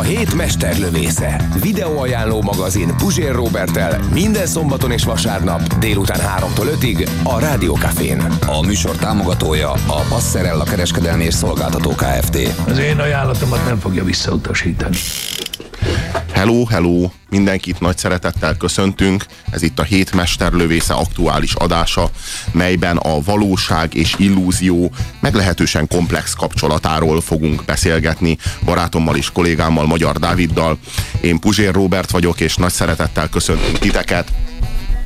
A hét mesterlövésze. Videóajánló magazin Puzsér Robertel minden szombaton és vasárnap délután 3-tól 5-ig a Rádiókafén. A műsor támogatója a Passerella kereskedelmi és szolgáltató Kft. Az én ajánlatomat nem fogja visszautasítani. Hello, hello! Mindenkit nagy szeretettel köszöntünk. Ez itt a hét mesterlövésze aktuális adása, melyben a valóság és illúzió meglehetősen komplex kapcsolatáról fogunk beszélgetni barátommal és kollégámmal, Magyar Dáviddal. Én Puzsér Robert vagyok, és nagy szeretettel köszöntünk titeket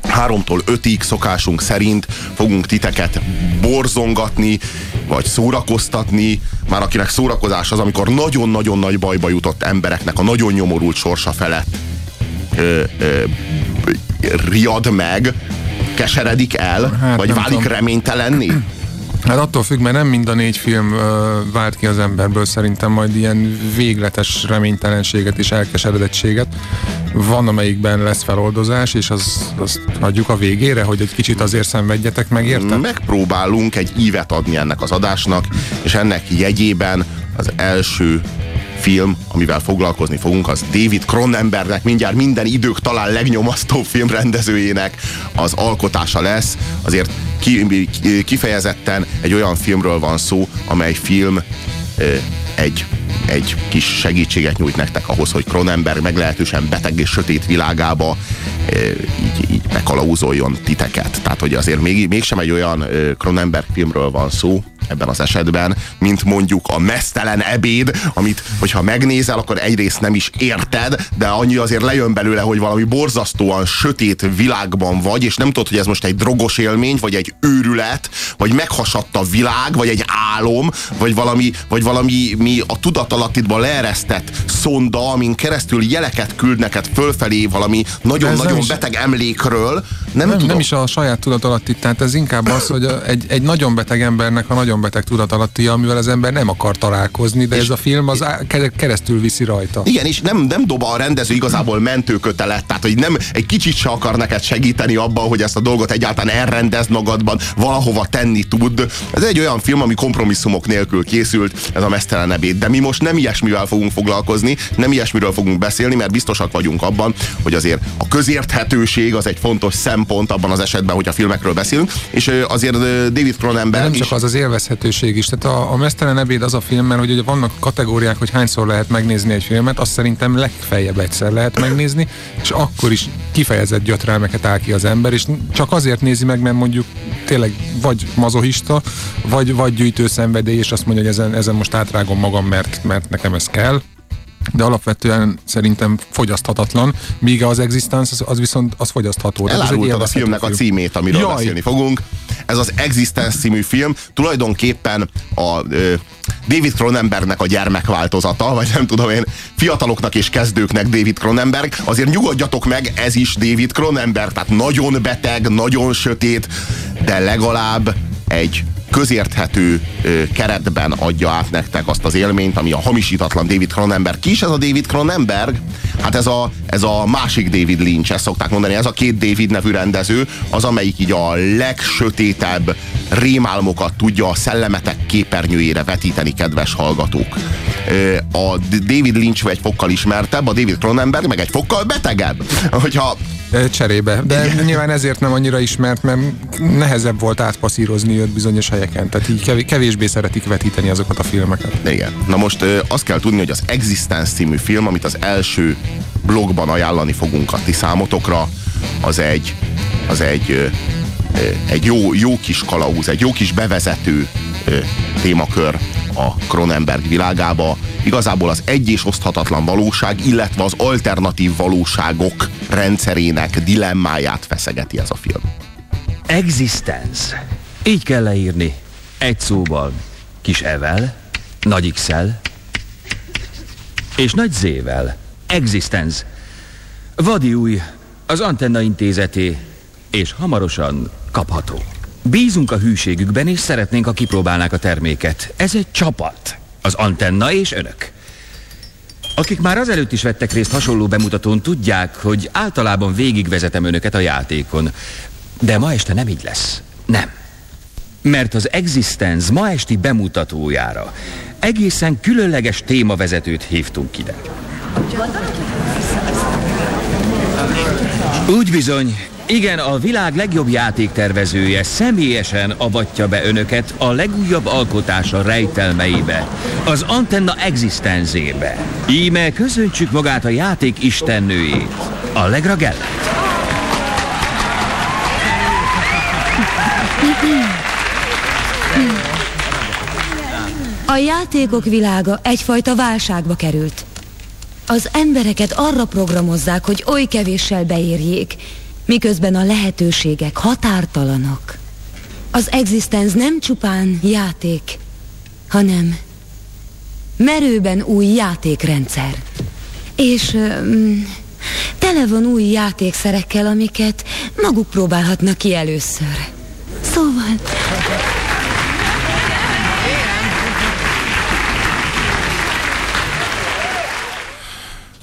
háromtól ötig szokásunk szerint fogunk titeket borzongatni, vagy szórakoztatni. Már akinek szórakozás az, amikor nagyon-nagyon nagy bajba jutott embereknek a nagyon nyomorult sorsa felett ö, ö, riad meg, keseredik el, hát, vagy válik tudom. reménytelenni? Hát attól függ, mert nem mind a négy film uh, vált ki az emberből szerintem majd ilyen végletes reménytelenséget és elkeseredettséget. Van, amelyikben lesz feloldozás, és az, azt hagyjuk a végére, hogy egy kicsit azért szenvedjetek meg, érte? Megpróbálunk egy ívet adni ennek az adásnak, és ennek jegyében az első film, amivel foglalkozni fogunk, az David Cronenbergnek, mindjárt minden idők talán legnyomasztóbb filmrendezőjének az alkotása lesz. Azért ki, kifejezetten egy olyan filmről van szó, amely film egy egy kis segítséget nyújt nektek ahhoz, hogy Cronenberg meglehetősen beteg és sötét világába így, így megkalauzoljon titeket. Tehát, hogy azért még, mégsem egy olyan Cronenberg filmről van szó, ebben az esetben, mint mondjuk a mesztelen ebéd, amit, hogyha megnézel, akkor egyrészt nem is érted, de annyi azért lejön belőle, hogy valami borzasztóan sötét világban vagy, és nem tudod, hogy ez most egy drogos élmény, vagy egy őrület, vagy meghasadt a világ, vagy egy álom, vagy valami, vagy valami mi a tudatalattidban leeresztett szonda, amin keresztül jeleket küld neked fölfelé valami nagyon-nagyon beteg emlékről. Nem, nem, nem is a saját tudatalattit, tehát ez inkább az, hogy egy, egy nagyon beteg embernek a nagyon nagyon beteg tudatalatti, amivel az ember nem akar találkozni, de és ez a film az keresztül viszi rajta. Igen, és nem, nem dob a rendező igazából mentőkötelet, tehát hogy nem egy kicsit se akar neked segíteni abban, hogy ezt a dolgot egyáltalán elrendezd magadban, valahova tenni tud. Ez egy olyan film, ami kompromisszumok nélkül készült, ez a mesztelen ebéd. De mi most nem ilyesmivel fogunk foglalkozni, nem ilyesmiről fogunk beszélni, mert biztosak vagyunk abban, hogy azért a közérthetőség az egy fontos szempont abban az esetben, hogy a filmekről beszélünk, és azért David Cronenberg nem csak is, az az élvez élvezhetőség is. Tehát a, a Mesztelen ebéd az a film, mert hogy ugye vannak kategóriák, hogy hányszor lehet megnézni egy filmet, azt szerintem legfeljebb egyszer lehet megnézni, és akkor is kifejezett gyötrelmeket áll ki az ember, és csak azért nézi meg, mert mondjuk tényleg vagy mazohista, vagy, vagy gyűjtő szenvedély, és azt mondja, hogy ezen, ezen most átrágom magam, mert, mert nekem ez kell de alapvetően szerintem fogyaszthatatlan, míg az Existence az, az viszont az fogyasztható. Elárultad a filmnek film. a címét, amiről Jaj. beszélni fogunk. Ez az Existence című film tulajdonképpen a ö, David Cronenbergnek a gyermekváltozata, vagy nem tudom én, fiataloknak és kezdőknek David Cronenberg. Azért nyugodjatok meg, ez is David Cronenberg, tehát nagyon beteg, nagyon sötét, de legalább egy közérthető keretben adja át nektek azt az élményt, ami a hamisítatlan David Cronenberg. Ki is ez a David Cronenberg? Hát ez a, ez a másik David Lynch, ezt szokták mondani, ez a két David nevű rendező, az amelyik így a legsötétebb rémálmokat tudja a szellemetek képernyőjére vetíteni, kedves hallgatók. A David Lynch egy fokkal ismertebb, a David Cronenberg meg egy fokkal betegebb. Hogyha cserébe. De Igen. nyilván ezért nem annyira ismert, mert nehezebb volt átpasszírozni őt bizonyos helyeken. Tehát így kevésbé szeretik vetíteni azokat a filmeket. Igen. Na most azt kell tudni, hogy az Existence című film, amit az első blogban ajánlani fogunk a ti számotokra, az egy, az egy, egy jó, jó kis kalauz, egy jó kis bevezető témakör a Cronenberg világába. Igazából az egy és oszthatatlan valóság, illetve az alternatív valóságok rendszerének dilemmáját feszegeti ez a film. Existence. Így kell leírni. Egy szóval. Kis evel, nagy x és nagy zével. Existence. Vadi új, az Antenna Intézeté és hamarosan kapható. Bízunk a hűségükben, és szeretnénk, ha kipróbálnák a terméket. Ez egy csapat. Az antenna és önök. Akik már azelőtt is vettek részt hasonló bemutatón, tudják, hogy általában végigvezetem önöket a játékon. De ma este nem így lesz. Nem. Mert az Existence ma esti bemutatójára egészen különleges témavezetőt hívtunk ide. Úgy bizony, igen, a világ legjobb játéktervezője személyesen avatja be önöket a legújabb alkotása rejtelmeibe, az Antenna Existenzébe. Íme köszöntsük magát a játék istennőjét, Allegra Gellert. A játékok világa egyfajta válságba került. Az embereket arra programozzák, hogy oly kevéssel beérjék, miközben a lehetőségek határtalanok. Az existence nem csupán játék, hanem merőben új játékrendszer. És um, tele van új játékszerekkel, amiket maguk próbálhatnak ki először. Szóval...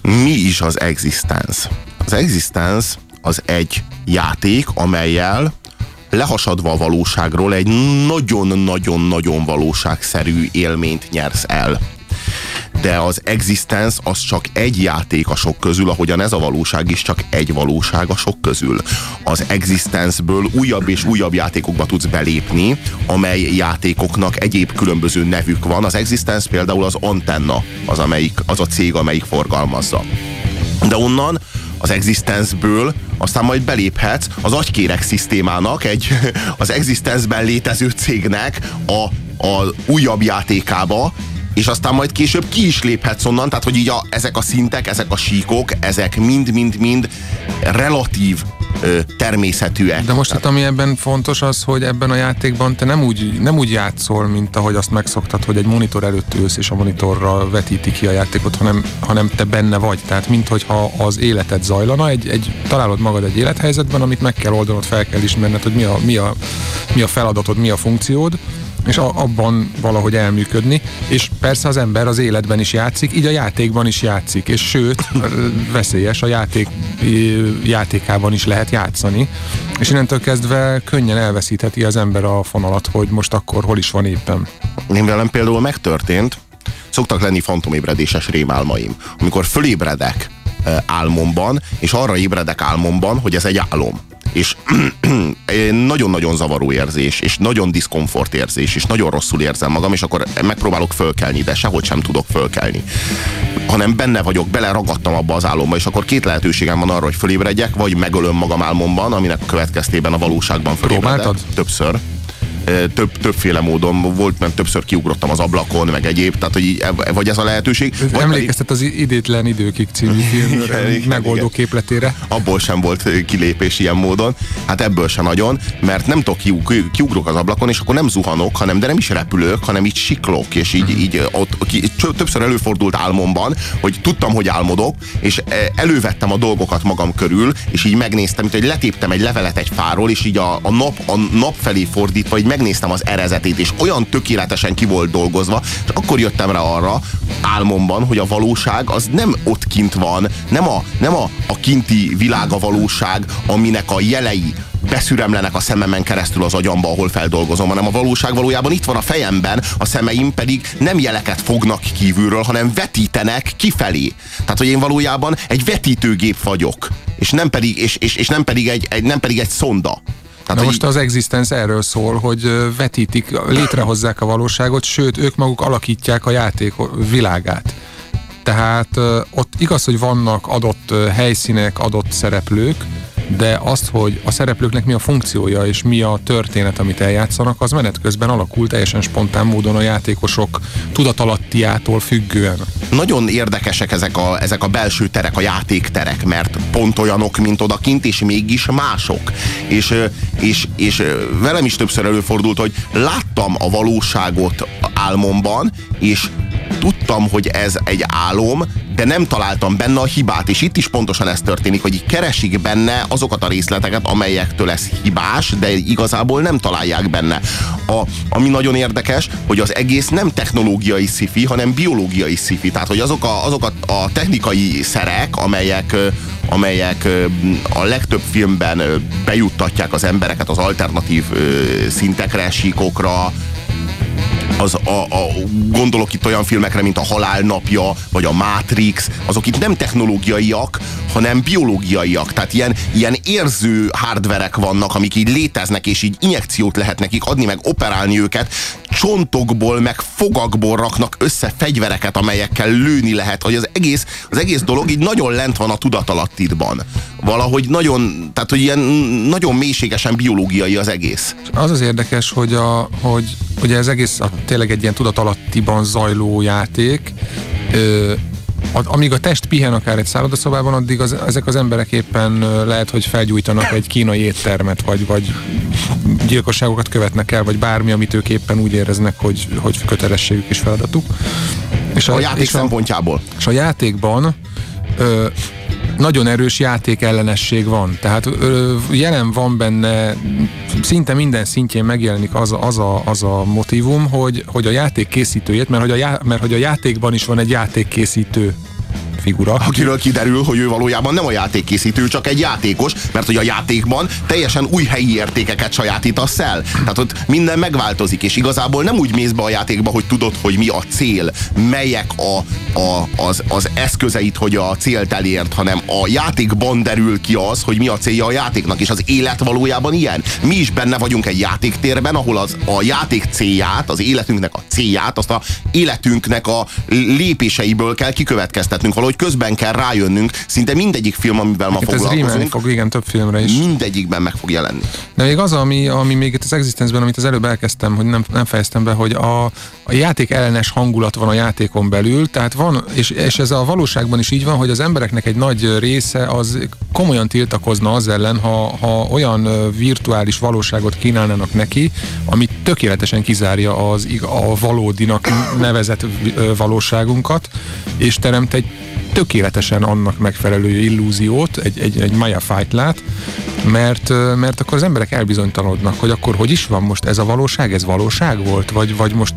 Mi is az Existence? Az Existence az egy játék, amelyel lehasadva a valóságról egy nagyon-nagyon-nagyon valóságszerű élményt nyersz el. De az Existence az csak egy játék a sok közül, ahogyan ez a valóság is csak egy valóság a sok közül. Az Existence-ből újabb és újabb játékokba tudsz belépni, amely játékoknak egyéb különböző nevük van. Az Existence például az Antenna, az, amelyik, az a cég, amelyik forgalmazza. De onnan az Existence-ből aztán majd beléphetsz az agykérek szisztémának, egy, az Existence-ben létező cégnek a, a újabb játékába, és aztán majd később ki is léphetsz onnan, tehát hogy így a, ezek a szintek, ezek a síkok, ezek mind-mind-mind relatív ö, természetűek. De most hát ami ebben fontos az, hogy ebben a játékban te nem úgy, nem úgy játszol, mint ahogy azt megszoktad, hogy egy monitor előtt ülsz és a monitorral vetíti ki a játékot, hanem, hanem te benne vagy. Tehát minthogyha az életed zajlana, egy, egy, találod magad egy élethelyzetben, amit meg kell oldanod, fel kell ismerned, hogy mi a, mi a, mi a feladatod, mi a funkciód, és a, abban valahogy elműködni, és persze az ember az életben is játszik, így a játékban is játszik, és sőt, veszélyes, a játék játékában is lehet játszani, és innentől kezdve könnyen elveszítheti az ember a fonalat, hogy most akkor hol is van éppen. Én velem például megtörtént, szoktak lenni fantomébredéses rémálmaim. Amikor fölébredek álmomban, és arra ébredek álmomban, hogy ez egy álom és nagyon-nagyon zavaró érzés, és nagyon diszkomfort érzés, és nagyon rosszul érzem magam, és akkor megpróbálok fölkelni, de sehogy sem tudok fölkelni. Hanem benne vagyok, beleragadtam abba az álomba, és akkor két lehetőségem van arra, hogy fölébredjek, vagy megölöm magam álmomban, aminek következtében a valóságban fölébredek. Próbáltad? Többször több, többféle módon volt, mert többször kiugrottam az ablakon, meg egyéb, tehát hogy így, e, vagy ez a lehetőség. Vagy emlékeztet az Idétlen időkig című film megoldó képletére. Abból sem volt kilépés ilyen módon, hát ebből sem nagyon, mert nem tudok kiug, kiugrok az ablakon, és akkor nem zuhanok, hanem de nem is repülök, hanem így siklok, és így, így ott, ki, többször előfordult álmomban, hogy tudtam, hogy álmodok, és elővettem a dolgokat magam körül, és így megnéztem, hogy letéptem egy levelet egy fáról, és így a, a, nap, a nap felé fordítva, így megnéztem az erezetét, és olyan tökéletesen ki volt dolgozva, és akkor jöttem rá arra álmomban, hogy a valóság az nem ott kint van, nem a, nem a, a kinti világ a valóság, aminek a jelei beszüremlenek a szememen keresztül az agyamba, ahol feldolgozom, hanem a valóság valójában itt van a fejemben, a szemeim pedig nem jeleket fognak kívülről, hanem vetítenek kifelé. Tehát, hogy én valójában egy vetítőgép vagyok, és nem pedig, és, és, és nem pedig, egy, egy, nem pedig egy szonda. Tehát, Na most az Existence erről szól, hogy vetítik, létrehozzák a valóságot, sőt, ők maguk alakítják a játék világát. Tehát ott igaz, hogy vannak adott helyszínek, adott szereplők, de azt, hogy a szereplőknek mi a funkciója és mi a történet, amit eljátszanak, az menet közben alakult teljesen spontán módon a játékosok tudatalattiától függően. Nagyon érdekesek ezek a, ezek a belső terek, a játékterek, mert pont olyanok, mint odakint, és mégis mások. És, és, és velem is többször előfordult, hogy láttam a valóságot álmomban, és tudtam, hogy ez egy álom, de nem találtam benne a hibát, és itt is pontosan ez történik, hogy keresik benne azokat a részleteket, amelyektől ez hibás, de igazából nem találják benne. A, ami nagyon érdekes, hogy az egész nem technológiai sci hanem biológiai sci Tehát, hogy azok a, azok a, a technikai szerek, amelyek amelyek a legtöbb filmben bejuttatják az embereket az alternatív szintekre, síkokra, az a, a, gondolok itt olyan filmekre, mint a Halál napja, vagy a Matrix, azok itt nem technológiaiak, hanem biológiaiak. Tehát ilyen, ilyen érző hardverek vannak, amik így léteznek, és így injekciót lehet nekik adni, meg operálni őket. Csontokból, meg fogakból raknak össze fegyvereket, amelyekkel lőni lehet, hogy az egész, az egész dolog így nagyon lent van a tudatalattidban. Valahogy nagyon, tehát hogy ilyen nagyon mélységesen biológiai az egész. Az az érdekes, hogy, a, hogy ugye ez egész a, tényleg egy ilyen tudatalattiban zajló játék, ö, amíg a test pihen akár egy szállodaszobában, addig az, ezek az emberek éppen lehet, hogy felgyújtanak egy kínai éttermet, vagy, vagy gyilkosságokat követnek el, vagy bármi, amit ők éppen úgy éreznek, hogy, hogy kötelességük és feladatuk. És a, a játék és szempontjából. És a játékban ö, nagyon erős játék ellenesség van. Tehát ö, jelen van benne, szinte minden szintjén megjelenik az a, az a, az a motivum, hogy, hogy a játék készítőjét, mert hogy a, já, mert hogy a játékban is van egy játékkészítő figura. Akiről kiderül, hogy ő valójában nem a játékkészítő, csak egy játékos, mert hogy a játékban teljesen új helyi értékeket sajátítasz el. Tehát ott minden megváltozik, és igazából nem úgy mész be a játékba, hogy tudod, hogy mi a cél, melyek a, a, az, az eszközeit, hogy a célt elért, hanem a játékban derül ki az, hogy mi a célja a játéknak, és az élet valójában ilyen. Mi is benne vagyunk egy játéktérben, ahol az, a játék célját, az életünknek a célját, azt a életünknek a lépéseiből kell kikövetkeztetnünk, valahogy hogy közben kell rájönnünk, szinte mindegyik film, amivel ma hát foglalkozunk. Ez fog, igen, több filmre is. Mindegyikben meg fog jelenni. De még az, ami, ami még itt az Existence-ben, amit az előbb elkezdtem, hogy nem, nem fejeztem be, hogy a, a játék ellenes hangulat van a játékon belül, tehát van, és, és ez a valóságban is így van, hogy az embereknek egy nagy része az komolyan tiltakozna az ellen, ha, ha olyan virtuális valóságot kínálnának neki, amit tökéletesen kizárja az, a valódinak nevezett valóságunkat, és teremt egy tökéletesen annak megfelelő illúziót, egy, egy, egy Maya fight lát, mert, mert akkor az emberek elbizonytalanodnak, hogy akkor hogy is van most ez a valóság, ez valóság volt, vagy, vagy most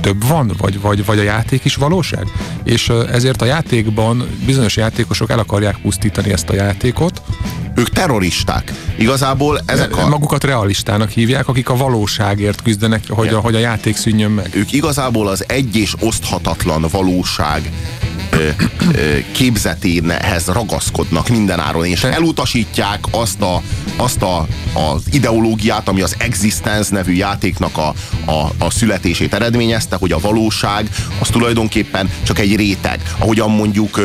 több van, vagy, vagy, vagy a játék is valóság. És ezért a játékban bizonyos játékosok el akarják pusztítani ezt a játékot, ők terroristák. Igazából ezek a... Magukat realistának hívják, akik a valóságért küzdenek, hogy, a, hogy a játék szűnjön meg. Ők igazából az egy és oszthatatlan valóság képzetéhez ragaszkodnak mindenáron, és elutasítják azt, a, azt a, az ideológiát, ami az Existence nevű játéknak a, a, a születését eredményezte, hogy a valóság az tulajdonképpen csak egy réteg. Ahogyan mondjuk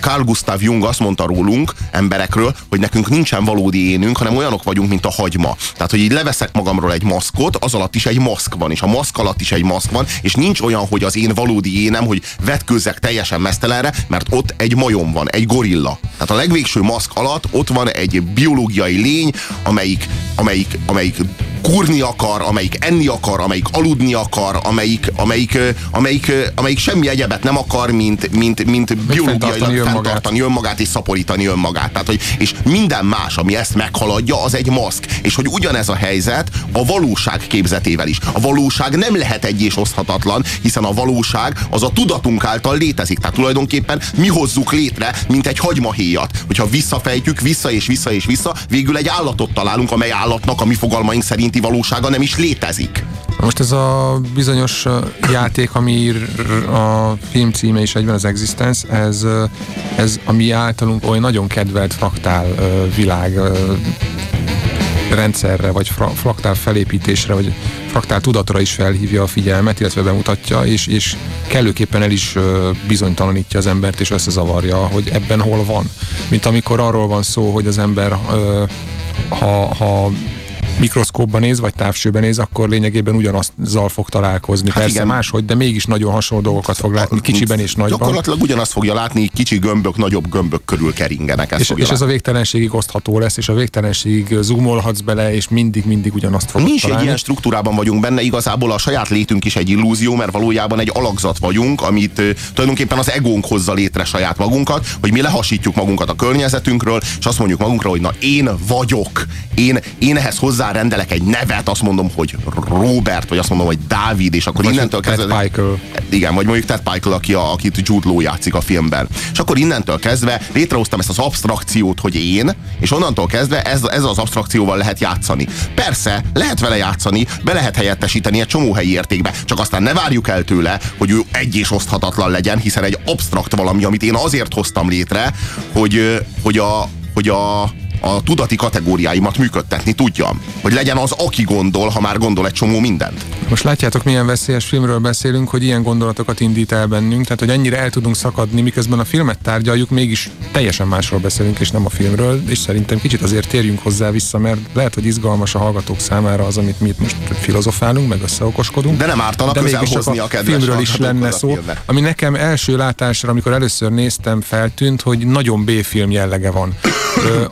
Carl Gustav Jung azt mondta rólunk, emberekről, hogy nekünk nincsen valódi énünk, hanem olyanok vagyunk, mint a hagyma. Tehát, hogy így leveszek magamról egy maszkot, az alatt is egy maszk van, és a maszk alatt is egy maszk van, és nincs olyan, hogy az én valódi énem, hogy vetkőzzek teljesen mesztelenre, mert ott egy majom van, egy gorilla. Tehát a legvégső maszk alatt ott van egy biológiai lény, amelyik, amelyik, amelyik kurni akar, amelyik enni akar, amelyik aludni akar, amelyik, amelyik, amelyik, amelyik semmi egyebet nem akar, mint, mint, mint biológiailag fenntartani önmagát és szaporítani önmagát. Tehát, hogy, és minden más, ami ezt meghaladja, az egy maszk. És hogy ugyanez a helyzet a valóság képzetével is. A valóság nem lehet egy és oszthatatlan, hiszen a valóság az a tudatunk által létezik. Tehát tulajdonképpen mi hozzuk létre, mint egy hagymahéjat. Hogyha visszafejtjük, vissza és vissza és vissza, végül egy állatot találunk, amely állatnak a mi fogalmaink szerint szerinti valósága nem is létezik. Most ez a bizonyos játék, ami a film címe is egyben az Existence, ez, ez a mi általunk oly nagyon kedvelt fraktál világ rendszerre, vagy fraktál felépítésre, vagy fraktál tudatra is felhívja a figyelmet, illetve bemutatja, és, és kellőképpen el is bizonytalanítja az embert, és összezavarja, hogy ebben hol van. Mint amikor arról van szó, hogy az ember ha, ha mikroszkópban néz, vagy távsőben néz, akkor lényegében ugyanazzal fog találkozni. Hát Persze igen. máshogy, de mégis nagyon hasonló dolgokat fog látni, kicsiben és nagyban. Gyakorlatilag ugyanazt fogja látni, kicsi gömbök, nagyobb gömbök körül keringenek. és, és ez a végtelenségig osztható lesz, és a végtelenségig zoomolhatsz bele, és mindig-mindig ugyanazt fog Mi is találni. egy ilyen struktúrában vagyunk benne, igazából a saját létünk is egy illúzió, mert valójában egy alakzat vagyunk, amit tulajdonképpen az egónk hozza létre saját magunkat, hogy mi lehasítjuk magunkat a környezetünkről, és azt mondjuk magunkra, hogy na én vagyok, én, én ehhez hozzárendelek egy nevet, azt mondom, hogy Robert, vagy azt mondom, hogy Dávid, és akkor vagy innentől kezdve... Igen, vagy mondjuk Ted Michael, aki a, akit Jude Law játszik a filmben. És akkor innentől kezdve létrehoztam ezt az abstrakciót, hogy én, és onnantól kezdve ez, ez az abstrakcióval lehet játszani. Persze, lehet vele játszani, be lehet helyettesíteni egy csomó helyi értékbe, csak aztán ne várjuk el tőle, hogy ő egy és oszthatatlan legyen, hiszen egy abstrakt valami, amit én azért hoztam létre, hogy, hogy a, hogy a a tudati kategóriáimat működtetni tudjam. Hogy legyen az, aki gondol, ha már gondol egy csomó mindent. Most látjátok, milyen veszélyes filmről beszélünk, hogy ilyen gondolatokat indít el bennünk, tehát hogy ennyire el tudunk szakadni, miközben a filmet tárgyaljuk, mégis teljesen másról beszélünk, és nem a filmről, és szerintem kicsit azért térjünk hozzá vissza, mert lehet, hogy izgalmas a hallgatók számára az, amit mi itt most filozofálunk, meg összeokoskodunk. De nem ártana de mégis hozni a, a filmről is lenne szó, ami nekem első látásra, amikor először néztem, feltűnt, hogy nagyon B-film jellege van.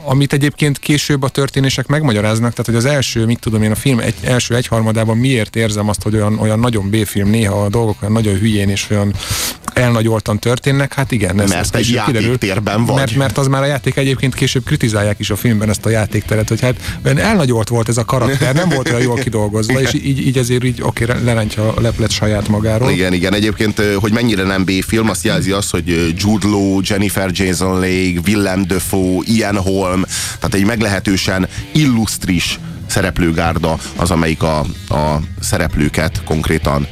amit egyébként később a történések megmagyaráznak, tehát hogy az első, mit tudom én, a film egy, első egyharmadában miért érzem azt, hogy olyan, olyan nagyon B-film, néha a dolgok olyan nagyon hülyén és olyan elnagyoltan történnek, hát igen. Ez, mert egy játéktérben vagy. Mert, mert az már a játék egyébként később kritizálják is a filmben ezt a játékteret, hogy hát elnagyolt volt ez a karakter, nem volt olyan jól kidolgozva, és így, így ezért így oké, lerántja a leplet saját magáról. Igen, igen, egyébként, hogy mennyire nem B-film, azt jelzi azt, hogy Jude Law, Jennifer Jason Leigh, Willem Dafoe, Ian Holm, tehát egy meglehetősen illusztris szereplőgárda az, amelyik a, a szereplőket konkrétan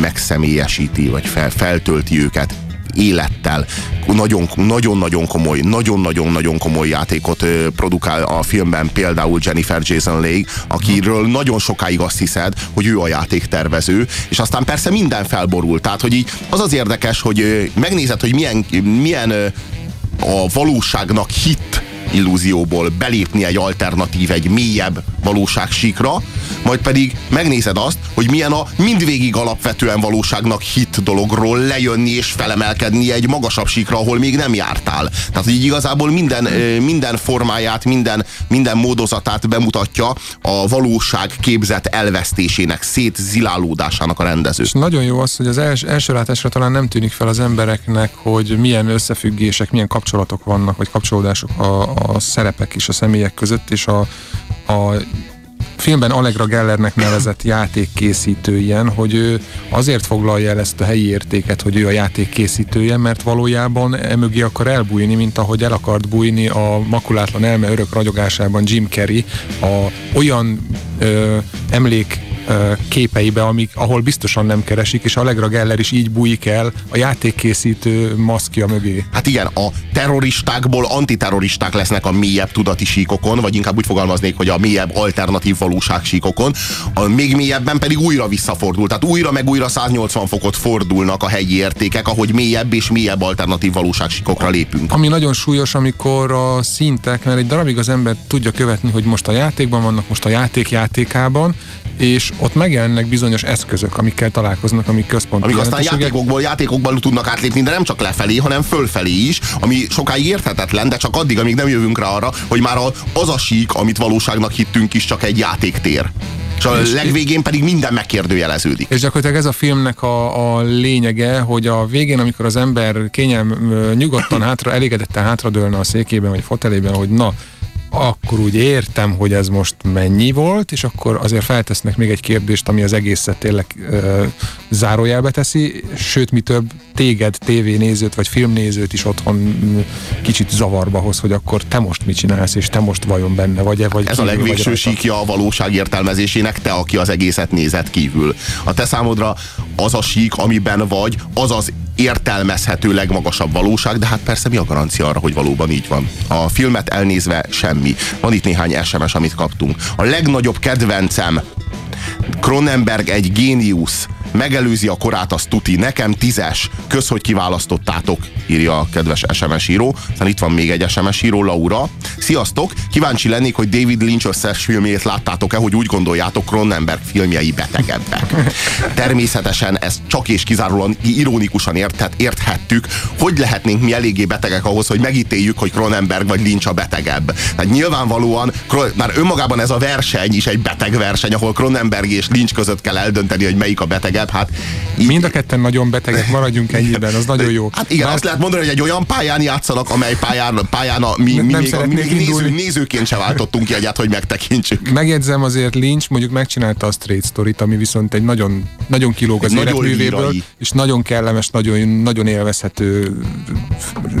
megszemélyesíti, vagy fel, feltölti őket élettel. Nagyon-nagyon komoly, nagyon-nagyon-nagyon komoly játékot produkál a filmben például Jennifer Jason Leigh, akiről nagyon sokáig azt hiszed, hogy ő a játéktervező, és aztán persze minden felborul. Tehát, hogy így az az érdekes, hogy megnézed, hogy milyen, milyen a valóságnak hit illúzióból belépni egy alternatív, egy mélyebb valóságsíkra, majd pedig megnézed azt, hogy milyen a mindvégig alapvetően valóságnak hit dologról lejönni és felemelkedni egy magasabb síkra, ahol még nem jártál. Tehát így igazából minden, minden formáját, minden, minden módozatát bemutatja a valóság képzett elvesztésének, szétzilálódásának a rendező. És nagyon jó az, hogy az els, első látásra talán nem tűnik fel az embereknek, hogy milyen összefüggések, milyen kapcsolatok vannak, vagy kapcsolódások a, a szerepek és a személyek között, és a, a filmben Allegra Gellernek nevezett játékkészítő ilyen, hogy ő azért foglalja el ezt a helyi értéket, hogy ő a játékkészítője, mert valójában emögé akar elbújni, mint ahogy el akart bújni a makulátlan elme örök ragyogásában Jim Carrey, a olyan ö, emlék képeibe, amik, ahol biztosan nem keresik, és Allegra Geller is így bújik el a játékkészítő maszkja mögé. Hát igen, a terroristákból antiterroristák lesznek a mélyebb tudati síkokon, vagy inkább úgy fogalmaznék, hogy a mélyebb alternatív valóság síkokon, a még mélyebben pedig újra visszafordul. Tehát újra meg újra 180 fokot fordulnak a helyi értékek, ahogy mélyebb és mélyebb alternatív síkokra lépünk. Ami nagyon súlyos, amikor a szintek, mert egy darabig az ember tudja követni, hogy most a játékban vannak, most a játék játékában, és ott megjelennek bizonyos eszközök, amikkel találkoznak, amik központi Amik aztán játékokból, játékokból tudnak átlépni, de nem csak lefelé, hanem fölfelé is, ami sokáig érthetetlen, de csak addig, amíg nem jövünk rá arra, hogy már az a sík, amit valóságnak hittünk is, csak egy játéktér. És a és legvégén pedig minden megkérdőjeleződik. És gyakorlatilag ez a filmnek a, a lényege, hogy a végén, amikor az ember kényelm, nyugodtan hátra, elégedetten hátradőlne a székében vagy fotelében, hogy na, akkor úgy értem, hogy ez most mennyi volt, és akkor azért feltesznek még egy kérdést, ami az egészet tényleg ö, zárójelbe teszi, sőt, mi több, téged, tévénézőt vagy filmnézőt is otthon kicsit zavarba hoz, hogy akkor te most mit csinálsz, és te most vajon benne vagy-e? Vagy ez a legvégső síkja a valóság értelmezésének, te, aki az egészet nézett kívül. A te számodra az a sík, amiben vagy, az az értelmezhető legmagasabb valóság, de hát persze mi a garancia arra, hogy valóban így van. A filmet elnézve semmi. Van itt néhány SMS, amit kaptunk. A legnagyobb kedvencem Cronenberg egy géniusz, megelőzi a korát, az tuti. Nekem tízes. Kösz, hogy kiválasztottátok. írja a kedves SMS író. Aztán itt van még egy SMS író, Laura. Sziasztok! Kíváncsi lennék, hogy David Lynch összes filmjét láttátok-e, hogy úgy gondoljátok, Cronenberg filmjei betegebbek. Természetesen ez csak és kizárólag ironikusan érthet, érthettük, hogy lehetnénk mi eléggé betegek ahhoz, hogy megítéljük, hogy Cronenberg vagy Lynch a betegebb. Tehát nyilvánvalóan már önmagában ez a verseny is egy beteg verseny, ahol Cronenberg és Lynch között kell eldönteni, hogy melyik a betegebb. Hát így... Mind a ketten nagyon betegek, maradjunk ennyiben, az nagyon jó. Hát igen, Bár... azt lehet mondani, hogy egy olyan pályán játszanak, amely pályán, pályán a, mi, mi, nem még a, mi néző, nézőként se váltottunk ki egyet, hogy megtekintsük. Megjegyzem azért Lynch mondjuk megcsinálta a Straight Story-t, ami viszont egy nagyon, nagyon kilóg az életművéből, és nagyon kellemes, nagyon, nagyon élvezhető,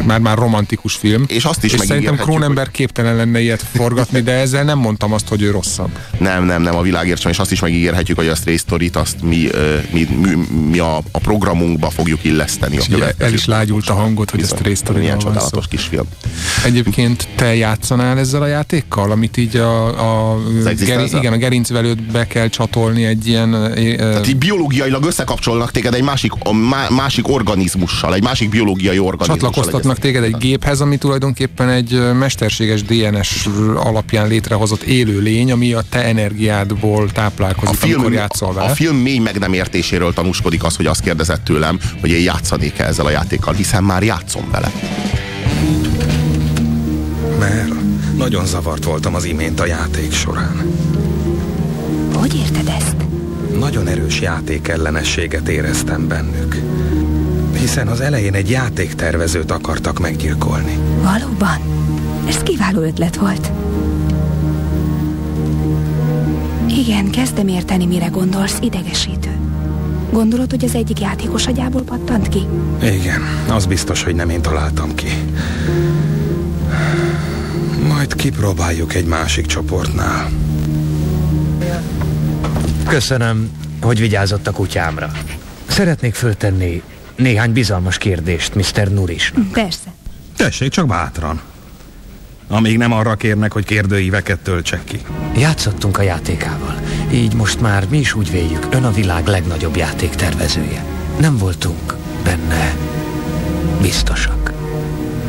már-már romantikus film. És azt is és szerintem Cronenberg hogy... képtelen lenne ilyet forgatni, de ezzel nem mondtam azt, hogy ő rosszabb. Nem, nem, nem, a világért sem, és azt is megígérhetjük, hogy a Straight Story-t azt mi, mi, mi, mi a, a programunkba fogjuk illeszteni. És a el is lágyult a hangot, hogy a Stray story Milyen csodálatos kis film. Egyébként te játszanál ezzel a játékkal, amit így a, a, geri, igen, a gerincvelődbe kell csatolni egy ilyen... Tehát így biológiailag összekapcsolnak téged egy másik, a másik organizmussal, egy másik biológiai organizmussal. Csatlakoztatnak téged egy géphez, ami tulajdonképpen egy mesterséges DNS alapján létrehozott élő lény, ami a te energiádból táplálkozik, a film, amikor játszol vele. A film mély meg nem értéséről tanúskodik az, hogy azt kérdezett tőlem, hogy én játszanék-e ezzel a játékkal, hiszen már játszom vele. Mert nagyon zavart voltam az imént a játék során. Hogy érted ezt? Nagyon erős játékellenességet éreztem bennük. Hiszen az elején egy játéktervezőt akartak meggyilkolni. Valóban? Ez kiváló ötlet volt. Igen, kezdem érteni, mire gondolsz, idegesítő. Gondolod, hogy az egyik játékos agyából pattant ki? Igen, az biztos, hogy nem én találtam ki. Majd kipróbáljuk egy másik csoportnál. Köszönöm, hogy vigyázott a kutyámra. Szeretnék föltenni néhány bizalmas kérdést, Mr. Nuris. Persze. Tessék csak bátran. Amíg nem arra kérnek, hogy kérdőíveket töltsek ki. Játszottunk a játékával. Így most már mi is úgy véljük, ön a világ legnagyobb játéktervezője. Nem voltunk benne biztosak.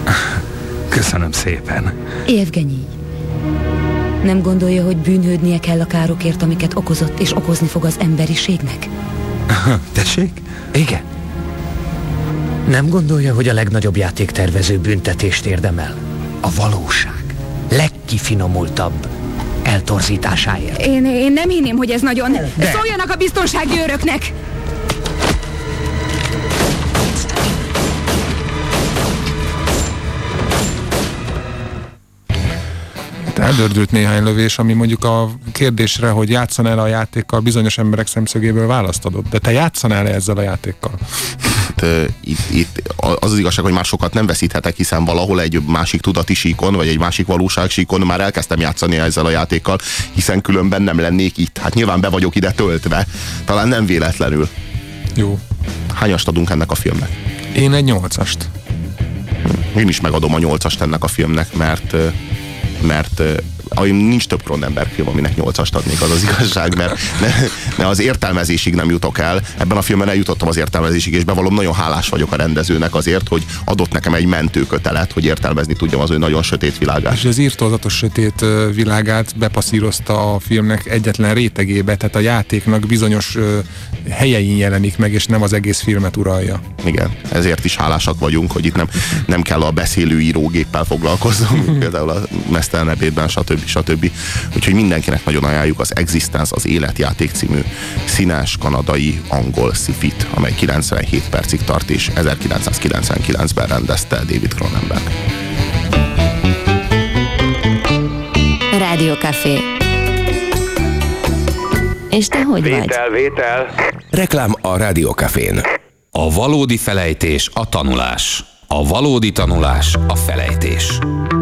Köszönöm szépen. Évgenyi. Nem gondolja, hogy bűnhődnie kell a károkért, amiket okozott és okozni fog az emberiségnek? Tessék? Igen. Nem gondolja, hogy a legnagyobb játéktervező büntetést érdemel? A valóság legkifinomultabb eltorzításáért. Én, én nem hinném, hogy ez nagyon... De. Szóljanak a biztonsági őröknek! Eldördült néhány lövés, ami mondjuk a kérdésre, hogy játszanál a játékkal bizonyos emberek szemszögéből választ adott. De te játszanál -e ezzel a játékkal? Itt, itt, itt az az igazság, hogy már sokat nem veszíthetek, hiszen valahol egy másik tudati síkon, vagy egy másik valóság síkon már elkezdtem játszani ezzel a játékkal, hiszen különben nem lennék itt. Hát nyilván be vagyok ide töltve. Talán nem véletlenül. Jó. Hányast adunk ennek a filmnek? Én egy nyolcast. Én is megadom a nyolcast ennek a filmnek, mert mert nincs több Cronenberg film, aminek nyolcast adnék, az az igazság, mert ne, ne az értelmezésig nem jutok el. Ebben a filmben eljutottam az értelmezésig, és bevallom, nagyon hálás vagyok a rendezőnek azért, hogy adott nekem egy mentőkötelet, hogy értelmezni tudjam az ő nagyon sötét világát. És az írtózatos sötét világát bepaszírozta a filmnek egyetlen rétegébe, tehát a játéknak bizonyos helyein jelenik meg, és nem az egész filmet uralja. Igen, ezért is hálásak vagyunk, hogy itt nem, nem kell a beszélő írógéppel foglalkoznunk, például a Mesztelen ebédben, stb stb. stb. Úgyhogy mindenkinek nagyon ajánljuk az Existence, az Életjáték című színes kanadai angol szifit, amely 97 percig tart, és 1999-ben rendezte David Cronenberg. Rádió Café. És te hogy vétel, vagy? Vétel, vétel. Reklám a Rádió Cafén. A valódi felejtés a tanulás. A valódi tanulás a felejtés.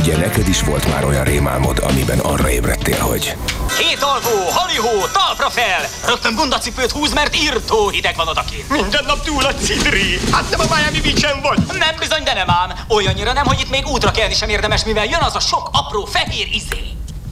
Ugye neked is volt már olyan rémálmod, amiben arra ébredtél, hogy Hét alvó, halihó, talpra fel! Rögtön bundacipőt húz, mert írtó hideg van odakint. Minden nap túl a cidri. Hát nem a Miami beach vagy. Nem bizony, de nem ám. Olyannyira nem, hogy itt még útra kelni sem érdemes, mivel jön az a sok apró fehér izé.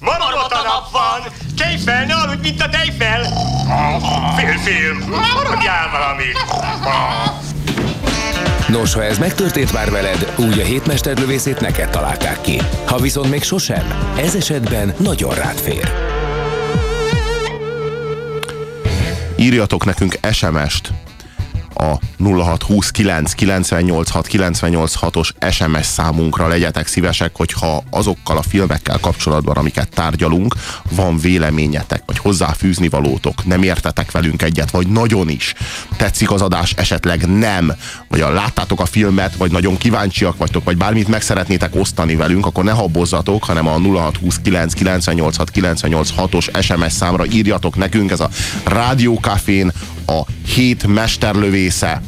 Marmot a nap van! Kelj fel, ne aludj, mint a tejfel! Fél film, maradjál valamit! Nos, ha ez megtörtént már veled, úgy a hétmesterlövészét neked találták ki. Ha viszont még sosem, ez esetben nagyon rád fér. Írjatok nekünk SMS-t a 0629 986 986-os SMS számunkra. Legyetek szívesek, hogyha azokkal a filmekkel kapcsolatban, amiket tárgyalunk, van véleményetek, vagy hozzáfűzni valótok, nem értetek velünk egyet, vagy nagyon is tetszik az adás, esetleg nem, vagy a, láttátok a filmet, vagy nagyon kíváncsiak vagytok, vagy bármit meg szeretnétek osztani velünk, akkor ne habozzatok, hanem a 0629 986 986-os SMS számra írjatok nekünk, ez a Rádiókafén a hét mesterlövésze.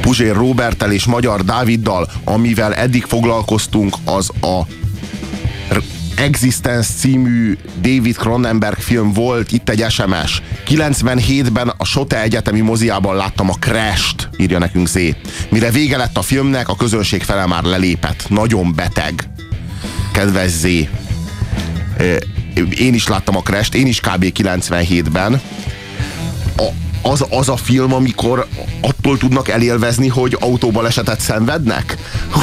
Puzsér Robertel és Magyar Dáviddal, amivel eddig foglalkoztunk, az a Existence című David Cronenberg film volt, itt egy SMS. 97-ben a Sote Egyetemi moziában láttam a Crash-t, írja nekünk Zé. Mire vége lett a filmnek, a közönség fele már lelépett. Nagyon beteg. Kedves Zé. Én is láttam a Crash-t, én is kb. 97-ben a, az, az a film, amikor attól tudnak elélvezni, hogy autóbalesetet szenvednek? Hú,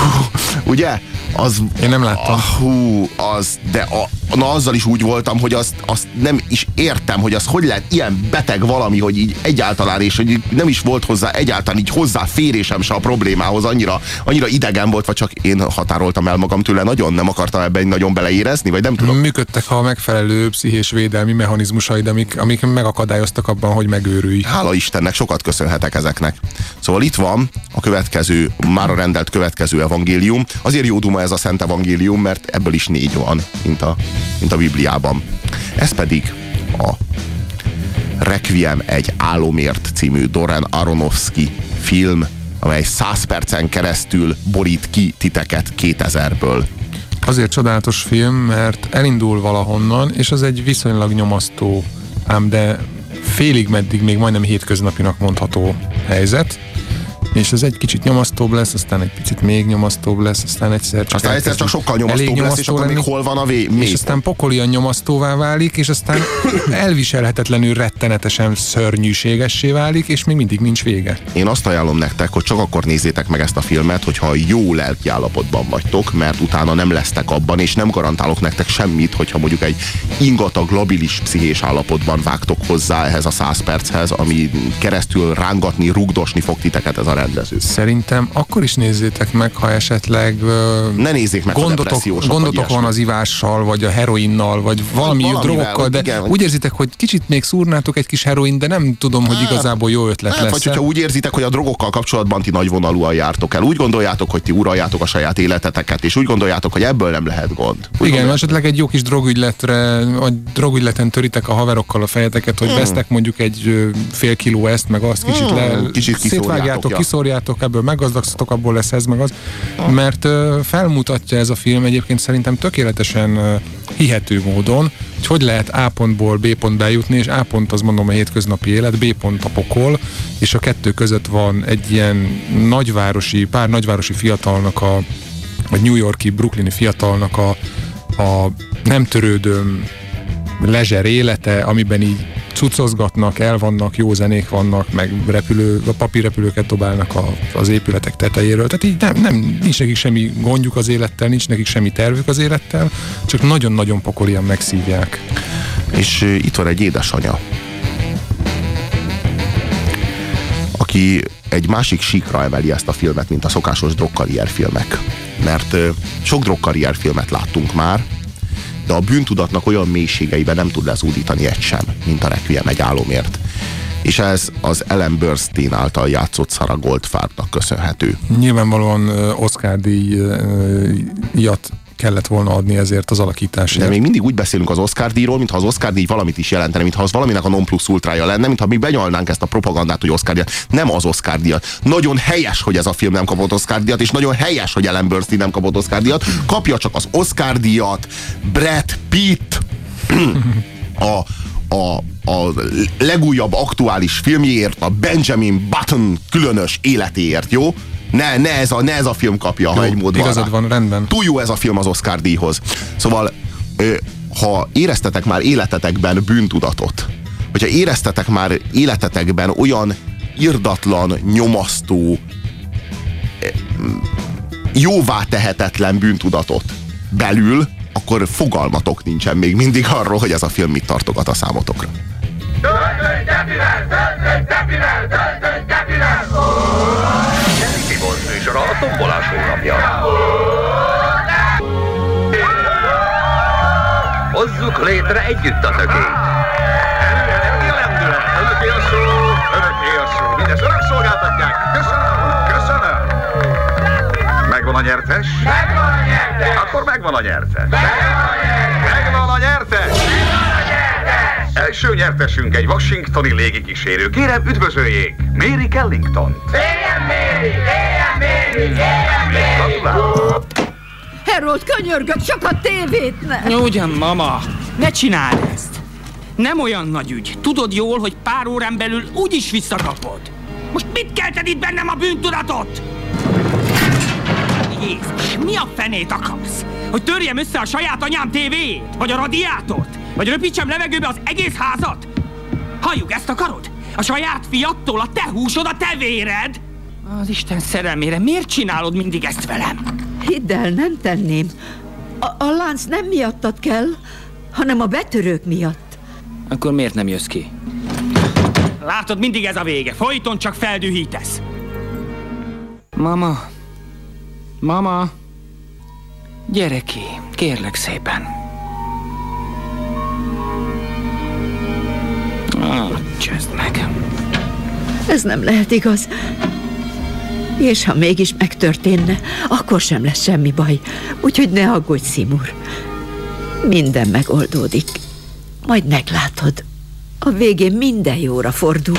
ugye? Az, Én nem láttam. Ah, hú, az, de a, na azzal is úgy voltam, hogy azt, azt nem is értem, hogy az hogy lehet ilyen beteg valami, hogy így egyáltalán, és hogy nem is volt hozzá egyáltalán így hozzáférésem se a problémához, annyira, annyira idegen volt, vagy csak én határoltam el magam tőle nagyon, nem akartam ebben nagyon beleérezni, vagy nem tudom. Működtek a megfelelő pszichés védelmi mechanizmusaid, amik, amik megakadályoztak abban, hogy megőrülj. Hála Istennek, sokat köszönhetek ezeknek. Szóval itt van a következő, már a rendelt következő evangélium. Azért jó duma ez a Szent Evangélium, mert ebből is négy van, mint a, mint a Bibliában. Ez pedig a Requiem egy álomért című Doran Aronofsky film, amely 100 percen keresztül borít ki titeket 2000-ből. Azért csodálatos film, mert elindul valahonnan, és az egy viszonylag nyomasztó, ám de félig meddig még majdnem hétköznapinak mondható helyzet, és ez egy kicsit nyomasztóbb lesz, aztán egy picit még nyomasztóbb lesz, aztán egyszer csak, aztán egyszer csak sokkal nyomasztóbb lesz, és akkor lenni, még hol van a vé- És aztán pokolian nyomasztóvá válik, és aztán elviselhetetlenül rettenetesen szörnyűségessé válik, és még mindig nincs vége. Én azt ajánlom nektek, hogy csak akkor nézzétek meg ezt a filmet, hogyha jó lelki állapotban vagytok, mert utána nem lesztek abban, és nem garantálok nektek semmit, hogyha mondjuk egy ingatag, labilis pszichés állapotban vágtok hozzá ehhez a száz perchez, ami keresztül rángatni, rugdosni fog titeket ez a rendező. Szerintem akkor is nézzétek meg, ha esetleg ne nézzék meg gondotok, gondotok van az ivással, vagy a heroinnal, vagy valami Valamivel, drogokkal, de igen. úgy érzitek, hogy kicsit még szúrnátok egy kis heroin, de nem tudom, hogy igazából jó ötlet hát, lesz. Vagy hogyha úgy érzitek, hogy a drogokkal kapcsolatban ti nagyvonalúan jártok el, úgy gondoljátok, hogy ti uraljátok a saját életeteket, és úgy gondoljátok, hogy ebből nem lehet gond. Úgy igen, esetleg egy jó kis drogügyletre, vagy drogügyleten töritek a haverokkal a fejeteket, hogy hmm. vesztek mondjuk egy fél kiló ezt, meg azt kicsit hmm. le, kicsit szétvágjátok. Kiszórjátok, ebből meggazdagszatok, abból lesz ez, meg az. Mert felmutatja ez a film egyébként szerintem tökéletesen hihető módon, hogy hogy lehet A pontból B pontba jutni, és A pont az mondom a hétköznapi élet, B pont a pokol, és a kettő között van egy ilyen nagyvárosi, pár nagyvárosi fiatalnak a, vagy New Yorki, brooklyni fiatalnak a, a nem törődöm lezser élete, amiben így cuccozgatnak, el vannak, jó zenék vannak, meg repülő, a papírrepülőket dobálnak a, az épületek tetejéről. Tehát így nem, nem, nincs nekik semmi gondjuk az élettel, nincs nekik semmi tervük az élettel, csak nagyon-nagyon pokolian megszívják. És uh, itt van egy édesanya, aki egy másik síkra emeli ezt a filmet, mint a szokásos drogkarrier filmek. Mert uh, sok drogkarrier filmet láttunk már, de a bűntudatnak olyan mélységeiben nem tud lezúdítani egy sem, mint a Requiem egy álomért. És ez az Ellen Burstyn által játszott Sarah Goldfarbnak köszönhető. Nyilvánvalóan Oscar díjat kellett volna adni ezért az alakításért. De még mindig úgy beszélünk az Oscar díjról, mintha az Oscar díj valamit is jelentene, mintha az valaminek a non plus ultrája lenne, mintha mi benyalnánk ezt a propagandát, hogy Oscar díjat. Nem az Oscar díjat. Nagyon helyes, hogy ez a film nem kapott Oscar díjat, és nagyon helyes, hogy Ellen Burstyn nem kapott Oscar díjat. Kapja csak az Oscar díjat, Brad Pitt, a, a, a legújabb aktuális filmjéért, a Benjamin Button különös életéért, jó? Ne, ne, ez a, ne ez a film kapja, jó, ha egy mód igazad van, rendben. Túl jó ez a film az Oscar díjhoz. Szóval, ha éreztetek már életetekben bűntudatot, hogyha éreztetek már életetekben olyan irdatlan, nyomasztó, jóvá tehetetlen bűntudatot belül, akkor fogalmatok nincsen még mindig arról, hogy ez a film mit tartogat a számotokra. Töltőny Depivel! Töltőny Depivel! Töltőny Depivel! műsora a tombolás hónapja. Hozzuk létre együtt a tökényt. Energia lendület, önöké a szó, önöké a szó. Mindezt önök szolgáltatják. Köszönöm, köszönöm. Megvan a nyertes? Megvan a nyertes. Akkor megvan a nyertes. Megvan a nyertes. Első nyertesünk egy washingtoni légikísérő. Kérem, üdvözöljék, Mary Kellington. Éljen Mary! Éljen Mary! Éljen Mary! Harold, könyörgök, csak a tévét ne! Ugyan, mama, ne csináld ezt! Nem olyan nagy ügy. Tudod jól, hogy pár órán belül úgyis visszakapod. Most mit kelted itt bennem a bűntudatot? Jézus, mi a fenét akarsz? Hogy törjem össze a saját anyám tévéjét? Vagy a radiátort? Vagy röpítsem levegőbe az egész házat? Halljuk, ezt akarod? A saját fiattól, a te húsod, a te véred? Az Isten szerelmére, miért csinálod mindig ezt velem? Hidd el, nem tenném. A, a lánc nem miattad kell, hanem a betörők miatt. Akkor miért nem jössz ki? Látod, mindig ez a vége. Folyton csak feldühítesz. Mama. Mama. Gyere ki, kérlek szépen. Ah, csözd meg. Ez nem lehet igaz. És ha mégis megtörténne, akkor sem lesz semmi baj. Úgyhogy ne aggódj, Szimur. Minden megoldódik. Majd meglátod. A végén minden jóra fordul.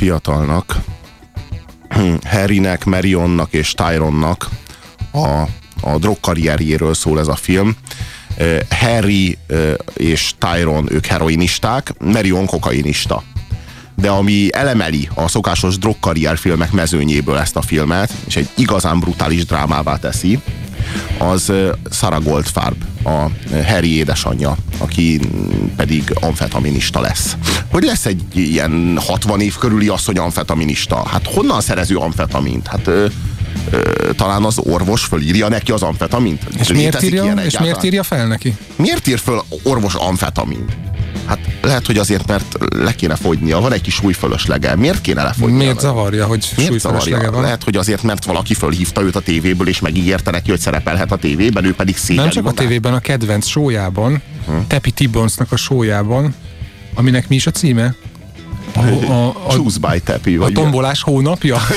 Fiatalnak, Harrynek, Marionnak és Tyronnak a, a drogkarrierjéről szól ez a film. Harry és Tyron, ők heroinisták, Marion kokainista. de ami elemeli a szokásos drogkarrier filmek mezőnyéből ezt a filmet, és egy igazán brutális drámává teszi, az Sarah Goldfarb, a Harry édesanyja, aki pedig amfetaminista lesz. Hogy lesz egy ilyen 60 év körüli asszony amfetaminista? Hát honnan szerező amfetamint? Hát ö, ö, talán az orvos fölírja neki az amfetamint? És miért, írja, és miért írja fel neki? Miért ír föl orvos amfetamint? Hát lehet, hogy azért, mert le kéne fogynia. Van egy kis súlyfölöslege. Miért kéne lefogynia? Miért zavarja, hogy súlyfölöslege van? Lehet, hogy azért, mert valaki fölhívta őt a tévéből, és megígérte neki, hogy szerepelhet a tévében, ő pedig szégyeli Nem csak magát. a tévében, a kedvenc sójában, hm. Tepi Tibbonsnak a sójában, aminek mi is a címe? A, a, a, Choose by Tepi. Vagy a tombolás hónapja?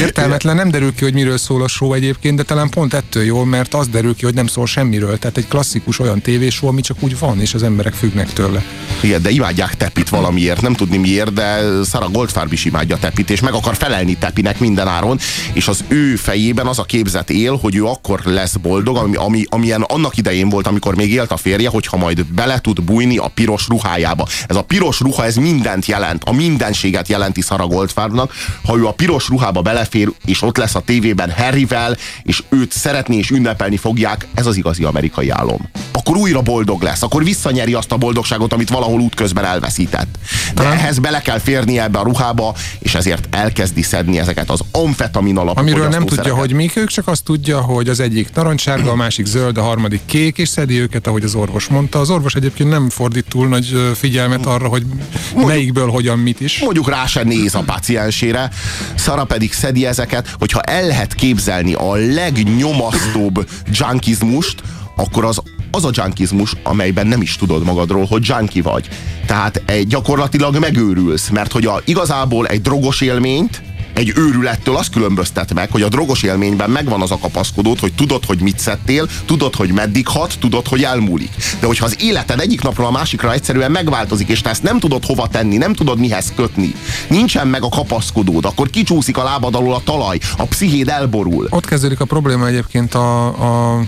Értelmetlen, nem derül ki, hogy miről szól a show egyébként, de talán pont ettől jó, mert az derül ki, hogy nem szól semmiről. Tehát egy klasszikus olyan tévéshow, ami csak úgy van, és az emberek függnek tőle. Igen, de imádják Tepit valamiért, nem tudni miért, de Sarah Goldfarb is imádja Tepit, és meg akar felelni Tepinek minden áron, és az ő fejében az a képzet él, hogy ő akkor lesz boldog, ami, ami, amilyen annak idején volt, amikor még élt a férje, hogyha majd bele tud bújni a piros ruhájába. Ez a piros ruha, ez mindent jelent, a mindenséget jelenti Sarah Goldfarbnak. Ha ő a piros ruhába belefér, és ott lesz a tévében Harryvel, és őt szeretni és ünnepelni fogják, ez az igazi amerikai álom. Akkor újra boldog lesz, akkor visszanyeri azt a boldogságot, amit valahol útközben elveszített. De Talán... ehhez bele kell férni ebbe a ruhába, és ezért elkezdi szedni ezeket az amfetamin alapú Amiről nem tudja, hogy mik, ők csak azt tudja, hogy az egyik narancssárga, a másik zöld, a harmadik kék, és szedi őket, ahogy az orvos mondta. Az orvos egyébként nem fordít túl nagy figyelmet arra, hogy mondjuk, melyikből hogyan mit is. Mondjuk rá se néz a paciensére, Szara pedig szedi ezeket, hogyha el lehet képzelni a legnyomasztóbb junkizmust, akkor az az a junkizmus, amelyben nem is tudod magadról, hogy junkie vagy. Tehát egy, gyakorlatilag megőrülsz, mert hogy a, igazából egy drogos élményt egy őrülettől azt különböztet meg, hogy a drogos élményben megvan az a kapaszkodót, hogy tudod, hogy mit szedtél, tudod, hogy meddig hat, tudod, hogy elmúlik. De hogyha az életed egyik napról a másikra egyszerűen megváltozik, és te ezt nem tudod hova tenni, nem tudod mihez kötni, nincsen meg a kapaszkodód, akkor kicsúszik a lábad alól a talaj, a pszichéd elborul. Ott kezdődik a probléma egyébként a, a,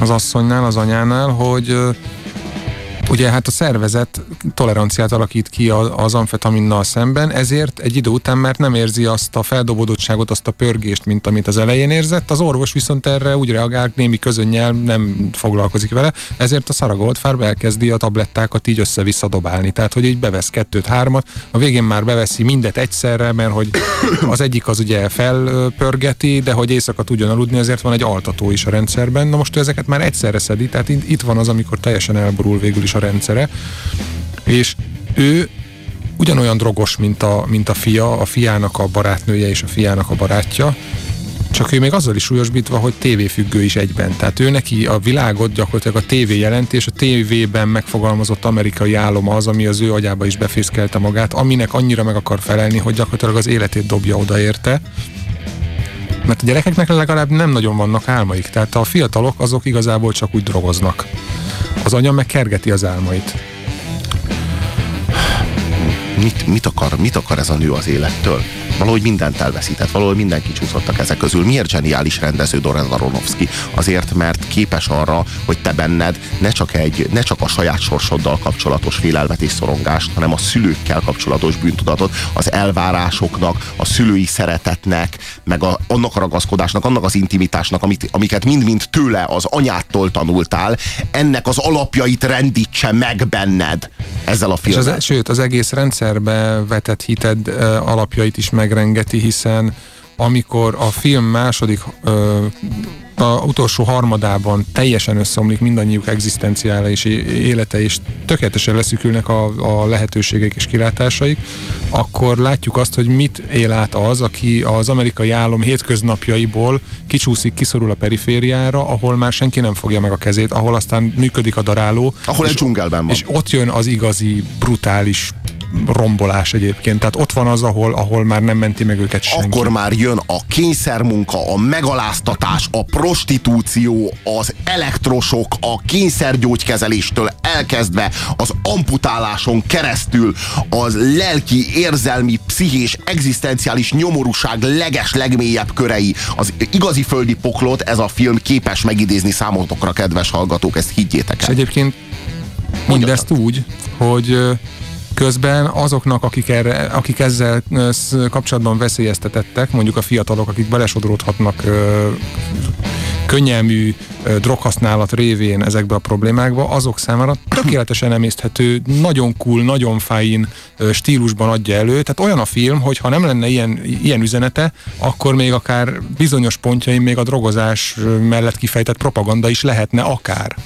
az asszonynál, az anyánál, hogy Ugye hát a szervezet toleranciát alakít ki az amfetaminnal szemben, ezért egy idő után, mert nem érzi azt a feldobódottságot, azt a pörgést, mint amit az elején érzett, az orvos viszont erre úgy reagál, némi közönnyel nem foglalkozik vele, ezért a Szaragoldfárb elkezdi a tablettákat így össze-vissza dobálni. Tehát, hogy így bevesz kettőt, hármat, a végén már beveszi mindet egyszerre, mert hogy az egyik az ugye felpörgeti, de hogy éjszaka tudjon aludni, ezért van egy altató is a rendszerben. Na most ő ezeket már egyszerre szedi, tehát itt van az, amikor teljesen elborul végül is a rendszere, és ő ugyanolyan drogos, mint a, mint a fia, a fiának a barátnője és a fiának a barátja, csak ő még azzal is súlyosbítva, hogy tévéfüggő is egyben. Tehát ő neki a világot gyakorlatilag a tévé jelenti, és a tévében megfogalmazott amerikai álom az, ami az ő agyába is befészkelte magát, aminek annyira meg akar felelni, hogy gyakorlatilag az életét dobja oda érte. Mert a gyerekeknek legalább nem nagyon vannak álmaik. Tehát a fiatalok azok igazából csak úgy drogoznak. Az anya meg kergeti az álmait. Mit, mit, akar, mit akar ez a nő az élettől? Valahogy mindent elveszített, valahol minden kicsúszottak ezek közül. Miért zseniális rendező Doran Aronofsky? Azért, mert képes arra, hogy te benned ne csak, egy, ne csak a saját sorsoddal kapcsolatos félelmet és szorongást, hanem a szülőkkel kapcsolatos bűntudatot, az elvárásoknak, a szülői szeretetnek, meg a, annak a ragaszkodásnak, annak az intimitásnak, amit, amiket mind-mind tőle, az anyától tanultál, ennek az alapjait rendítse meg benned ezzel a filmmel. És az, sőt, az egész rendszerbe vetett hited alapjait is megrengeti, hiszen amikor a film második uh, a utolsó harmadában teljesen összeomlik mindannyiuk egzisztenciála és élete, és tökéletesen leszükülnek a, a lehetőségek és kilátásaik, akkor látjuk azt, hogy mit él át az, aki az amerikai állam hétköznapjaiból kicsúszik, kiszorul a perifériára, ahol már senki nem fogja meg a kezét, ahol aztán működik a daráló. Ahol egy dzsungelben van. És ott jön az igazi, brutális rombolás egyébként. Tehát ott van az, ahol, ahol már nem menti meg őket senki. Akkor már jön a kényszermunka, a megaláztatás, a prostitúció, az elektrosok, a kényszergyógykezeléstől elkezdve az amputáláson keresztül az lelki, érzelmi, pszichés, egzisztenciális nyomorúság leges legmélyebb körei. Az igazi földi poklot ez a film képes megidézni számotokra, kedves hallgatók, ezt higgyétek el. És egyébként mindezt úgy, hogy Közben azoknak, akik, erre, akik ezzel kapcsolatban veszélyeztetettek, mondjuk a fiatalok, akik belesodródhatnak könnyelmű droghasználat révén ezekbe a problémákba, azok számára tökéletesen emészthető, nagyon cool, nagyon fáin stílusban adja elő. Tehát olyan a film, hogy ha nem lenne ilyen, ilyen üzenete, akkor még akár bizonyos pontjain még a drogozás mellett kifejtett propaganda is lehetne akár.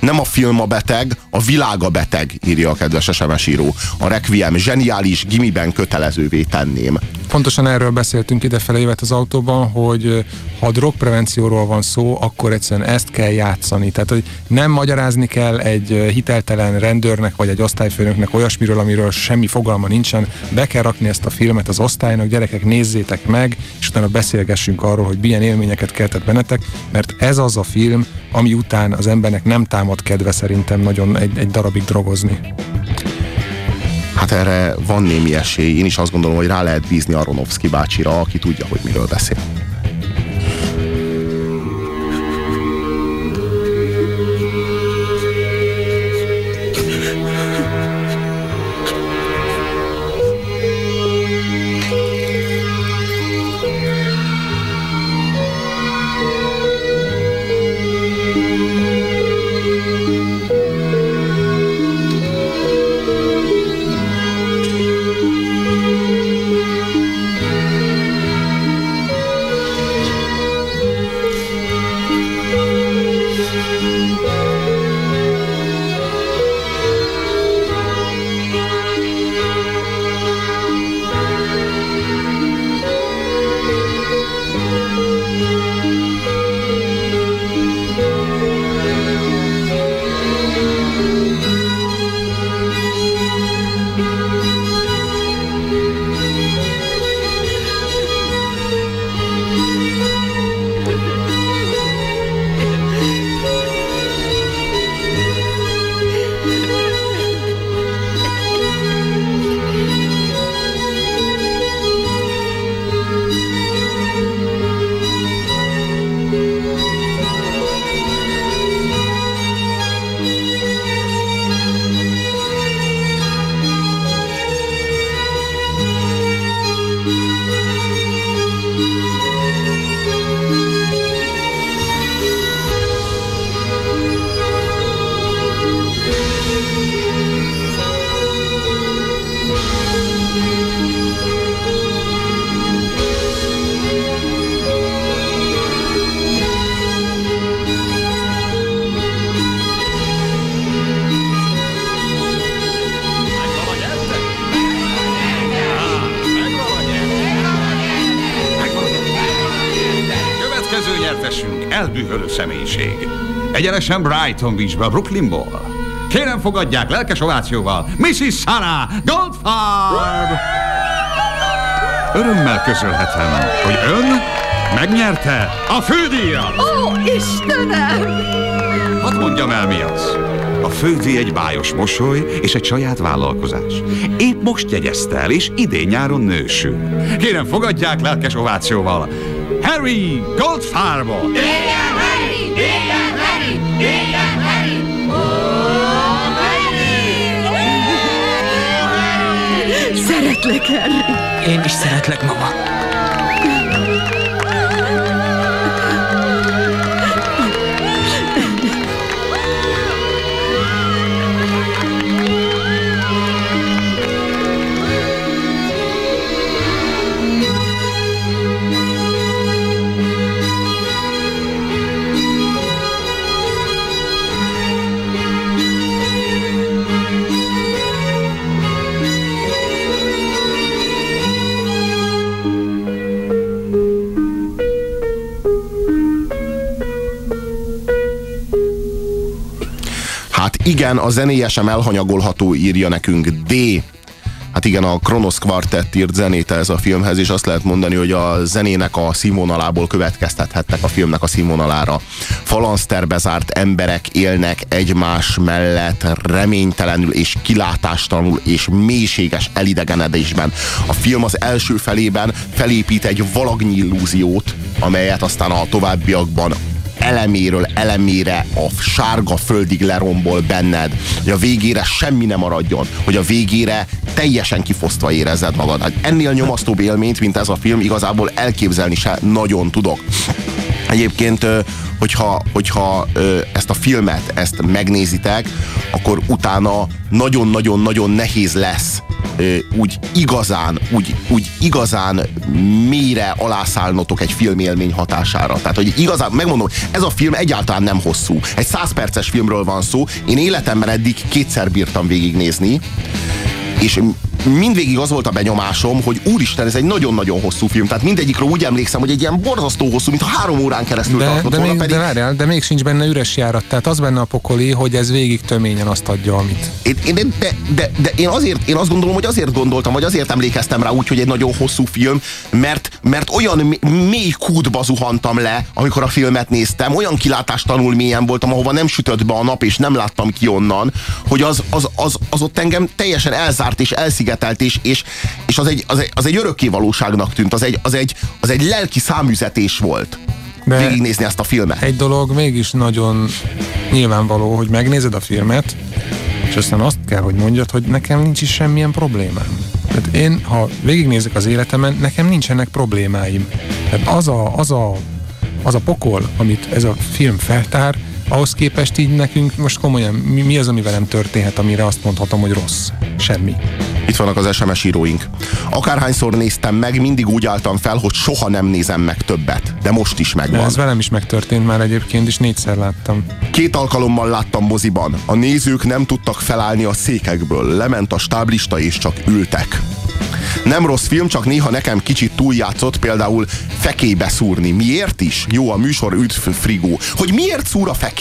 Nem a film a beteg, a világ a beteg, írja a kedves SMS író. A Requiem zseniális gimiben kötelezővé tenném. Pontosan erről beszéltünk idefele évet az autóban, hogy ha drogprevencióról van szó, akkor egyszerűen ezt kell játszani. Tehát, hogy nem magyarázni kell egy hiteltelen rendőrnek vagy egy osztályfőnöknek olyasmiről, amiről semmi fogalma nincsen. Be kell rakni ezt a filmet az osztálynak, gyerekek, nézzétek meg, és utána beszélgessünk arról, hogy milyen élményeket keltett bennetek, mert ez az a film, ami után az embernek nem támad kedve szerintem nagyon egy, egy darabig drogozni. Hát erre van némi esély. Én is azt gondolom, hogy rá lehet bízni Aronofsky bácsira, aki tudja, hogy miről beszél. Egyenesen Brighton Beachből, Brooklynból. Kérem fogadják lelkes ovációval Mrs. Sarah Goldfarb! Örömmel közölhetem, hogy ön megnyerte a fődíjat! Ó, Istenem! Hadd mondjam el mi az. A fődíj egy bájos mosoly és egy saját vállalkozás. Épp most jegyezte el, és idén-nyáron nősül. Kérem, fogadják lelkes ovációval Harry Goldfarbot! Igen, Szeretlek, Harry. Én is szeretlek, mama. Igen, a zenéje sem elhanyagolható, írja nekünk D. Hát igen, a Kronos Quartet írt zenét ez a filmhez, és azt lehet mondani, hogy a zenének a színvonalából következtethettek a filmnek a színvonalára. Falanszterbe zárt emberek élnek egymás mellett reménytelenül és kilátástalanul és mélységes elidegenedésben. A film az első felében felépít egy valagnyi illúziót, amelyet aztán a továbbiakban eleméről elemére a sárga földig lerombol benned, hogy a végére semmi nem maradjon, hogy a végére teljesen kifosztva érezzed magad. Hát ennél nyomasztóbb élményt, mint ez a film, igazából elképzelni se nagyon tudok. Egyébként, hogyha, hogyha ezt a filmet, ezt megnézitek, akkor utána nagyon-nagyon-nagyon nehéz lesz úgy igazán, úgy, úgy igazán mélyre alászállnotok egy filmélmény hatására. Tehát, hogy igazán, megmondom, ez a film egyáltalán nem hosszú. Egy 100 perces filmről van szó. Én életemben eddig kétszer bírtam végignézni, és mindvégig az volt a benyomásom, hogy úristen, ez egy nagyon-nagyon hosszú film. Tehát mindegyikről úgy emlékszem, hogy egy ilyen borzasztó hosszú, mint három órán keresztül de, tartott de, volna, még, pedig... de, várjál, de még sincs benne üres járat. Tehát az benne a pokoli, hogy ez végig töményen azt adja, amit. Én, én, de, de, de, én, azért, én azt gondolom, hogy azért gondoltam, vagy azért emlékeztem rá úgy, hogy egy nagyon hosszú film, mert, mert olyan mély kútba zuhantam le, amikor a filmet néztem, olyan kilátástanul mélyen voltam, ahova nem sütött be a nap, és nem láttam ki onnan, hogy az, az, az, az ott engem teljesen elzárt és elszigetelt, és, és, és az, egy, az, egy, az egy örökké valóságnak tűnt, az egy, az egy, az egy lelki számüzetés volt. De végignézni ezt a filmet. Egy dolog mégis nagyon nyilvánvaló, hogy megnézed a filmet, és aztán azt kell, hogy mondjad, hogy nekem nincs is semmilyen problémám. Tehát én, ha végignézek az életemen, nekem nincsenek problémáim. Tehát az a, az a, az a pokol, amit ez a film feltár, ahhoz képest így nekünk most komolyan mi, mi az, ami velem történhet, amire azt mondhatom, hogy rossz? Semmi. Itt vannak az SMS íróink. Akárhányszor néztem meg, mindig úgy álltam fel, hogy soha nem nézem meg többet. De most is megvan. De ez velem is megtörtént már egyébként, és négyszer láttam. Két alkalommal láttam moziban. A nézők nem tudtak felállni a székekből. Lement a stáblista, és csak ültek. Nem rossz film, csak néha nekem kicsit túljátszott, például fekébe szúrni. Miért is? Jó, a műsor üdv frigó. Hogy miért szúr a fekébe?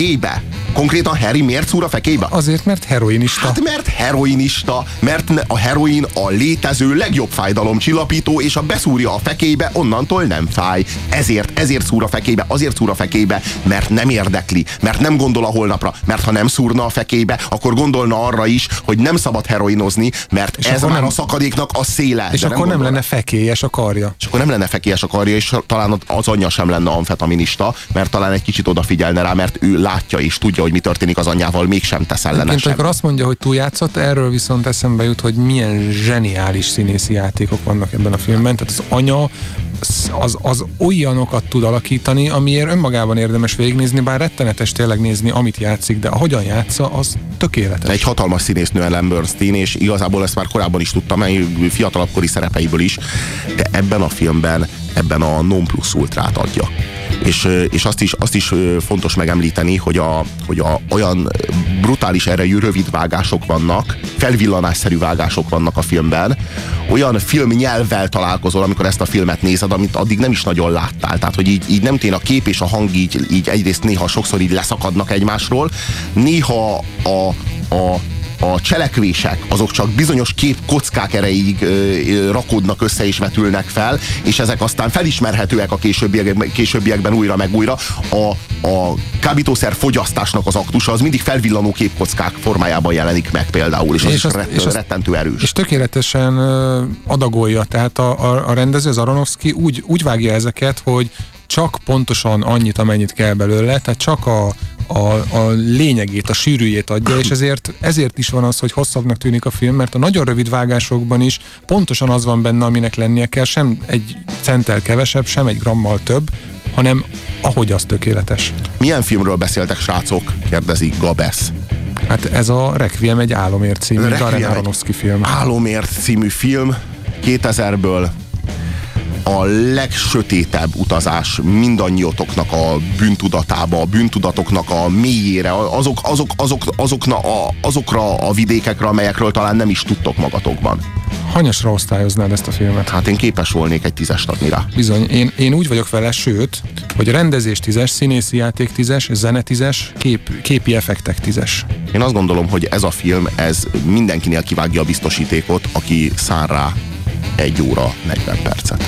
Konkrétan Harry miért szúr a fekébe? Azért, mert heroinista. Hát mert heroinista, mert a heroin a létező legjobb fájdalomcsillapító, és a beszúrja a fekébe, onnantól nem fáj. Ezért, ezért szúr a fekébe, azért szúr a fekébe, mert nem érdekli, mert nem gondol a holnapra, mert ha nem szúrna a fekébe, akkor gondolna arra is, hogy nem szabad heroinozni, mert és ez már nem... a szakadéknak a széle. És akkor nem, nem lenne fekélyes a karja. És akkor nem lenne fekélyes a karja, és talán az anyja sem lenne amfetaminista, mert talán egy kicsit odafigyelne rá, mert ő látja és tudja, hogy mi történik az anyjával, mégsem tesz ellene Amikor azt mondja, hogy túljátszott, erről viszont eszembe jut, hogy milyen zseniális színészi játékok vannak ebben a filmben. Tehát az anya az, az olyanokat tud alakítani, amiért önmagában érdemes végignézni, bár rettenetes tényleg nézni, amit játszik, de ahogyan játsza, az tökéletes. Egy hatalmas színésznő Ellen Bernstein, és igazából ezt már korábban is tudtam, mert fiatalabbkori szerepeiből is, de ebben a filmben ebben a non plus ultrát adja. És, és azt, is, azt is fontos megemlíteni, hogy, a, hogy a, olyan brutális erejű rövid vágások vannak, felvillanásszerű vágások vannak a filmben, olyan film nyelvvel találkozol, amikor ezt a filmet nézed, amit addig nem is nagyon láttál. Tehát, hogy így, így nem tény a kép és a hang így, így egyrészt néha sokszor így leszakadnak egymásról, néha a, a a cselekvések azok csak bizonyos kép kockák erejéig ö, rakódnak össze és vetülnek fel, és ezek aztán felismerhetőek a későbbiek, későbbiekben újra meg újra. A, a kábítószer fogyasztásnak az aktusa az mindig felvillanó képkockák formájában jelenik meg például, és az és, az, rett, és az, rettentő erős. És tökéletesen adagolja, tehát a, a, a rendező, az Aronofsky úgy, úgy vágja ezeket, hogy csak pontosan annyit, amennyit kell belőle, tehát csak a, a, a lényegét, a sűrűjét adja, és ezért, ezért is van az, hogy hosszabbnak tűnik a film, mert a nagyon rövid vágásokban is pontosan az van benne, aminek lennie kell, sem egy centel kevesebb, sem egy grammal több, hanem ahogy az tökéletes. Milyen filmről beszéltek, srácok? kérdezi Gabesz. Hát ez a Requiem egy álomért című Darren Aronofsky film. Álomért című film 2000-ből a legsötétebb utazás mindannyiotoknak a bűntudatába, a bűntudatoknak a mélyére, azok, azok, azok, azokna a, azokra a vidékekre, amelyekről talán nem is tudtok magatokban. Hanyasra osztályoznád ezt a filmet? Hát én képes volnék egy tízes adni rá. Bizony, én, én úgy vagyok vele, sőt, hogy rendezés tízes, színészi játék tízes, zene tízes, kép, képi effektek tízes. Én azt gondolom, hogy ez a film, ez mindenkinél kivágja a biztosítékot, aki szár rá egy óra 40 percet.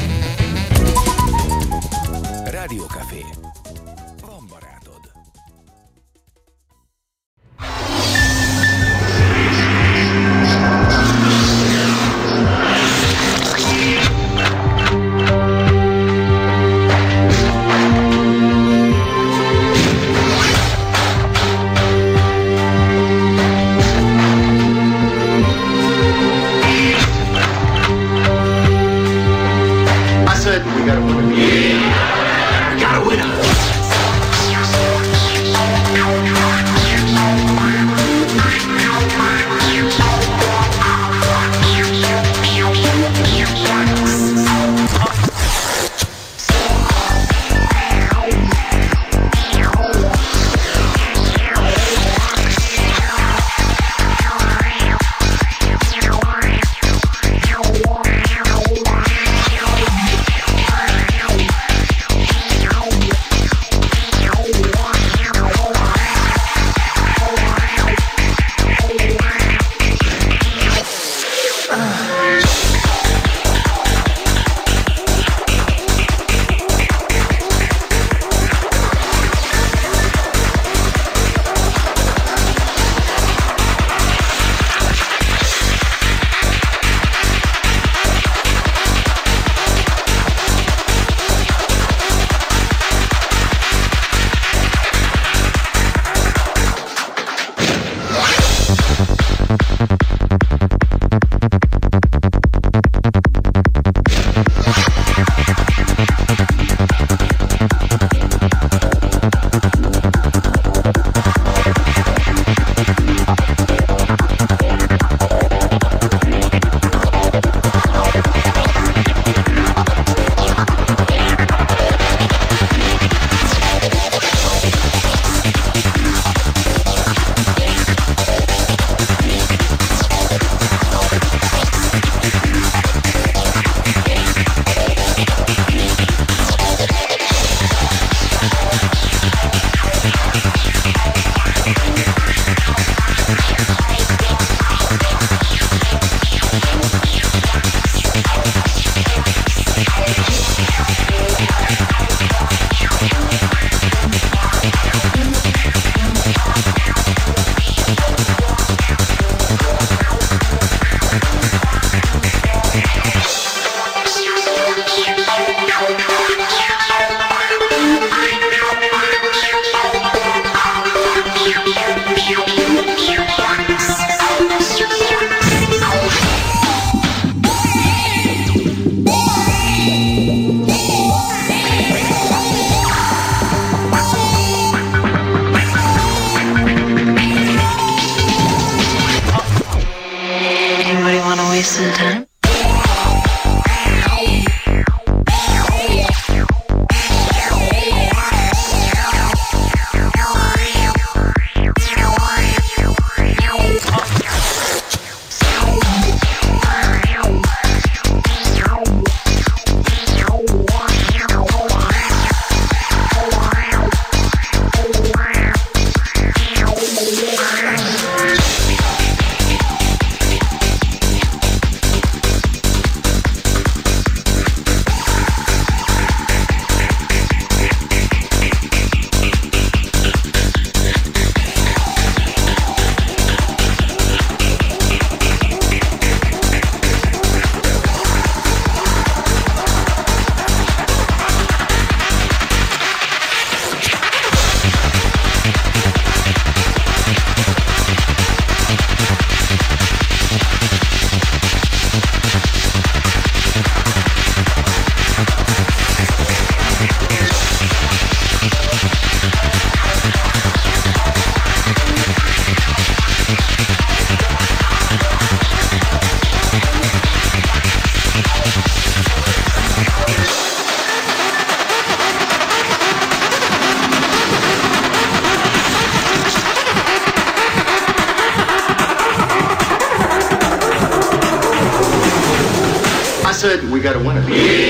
Peace.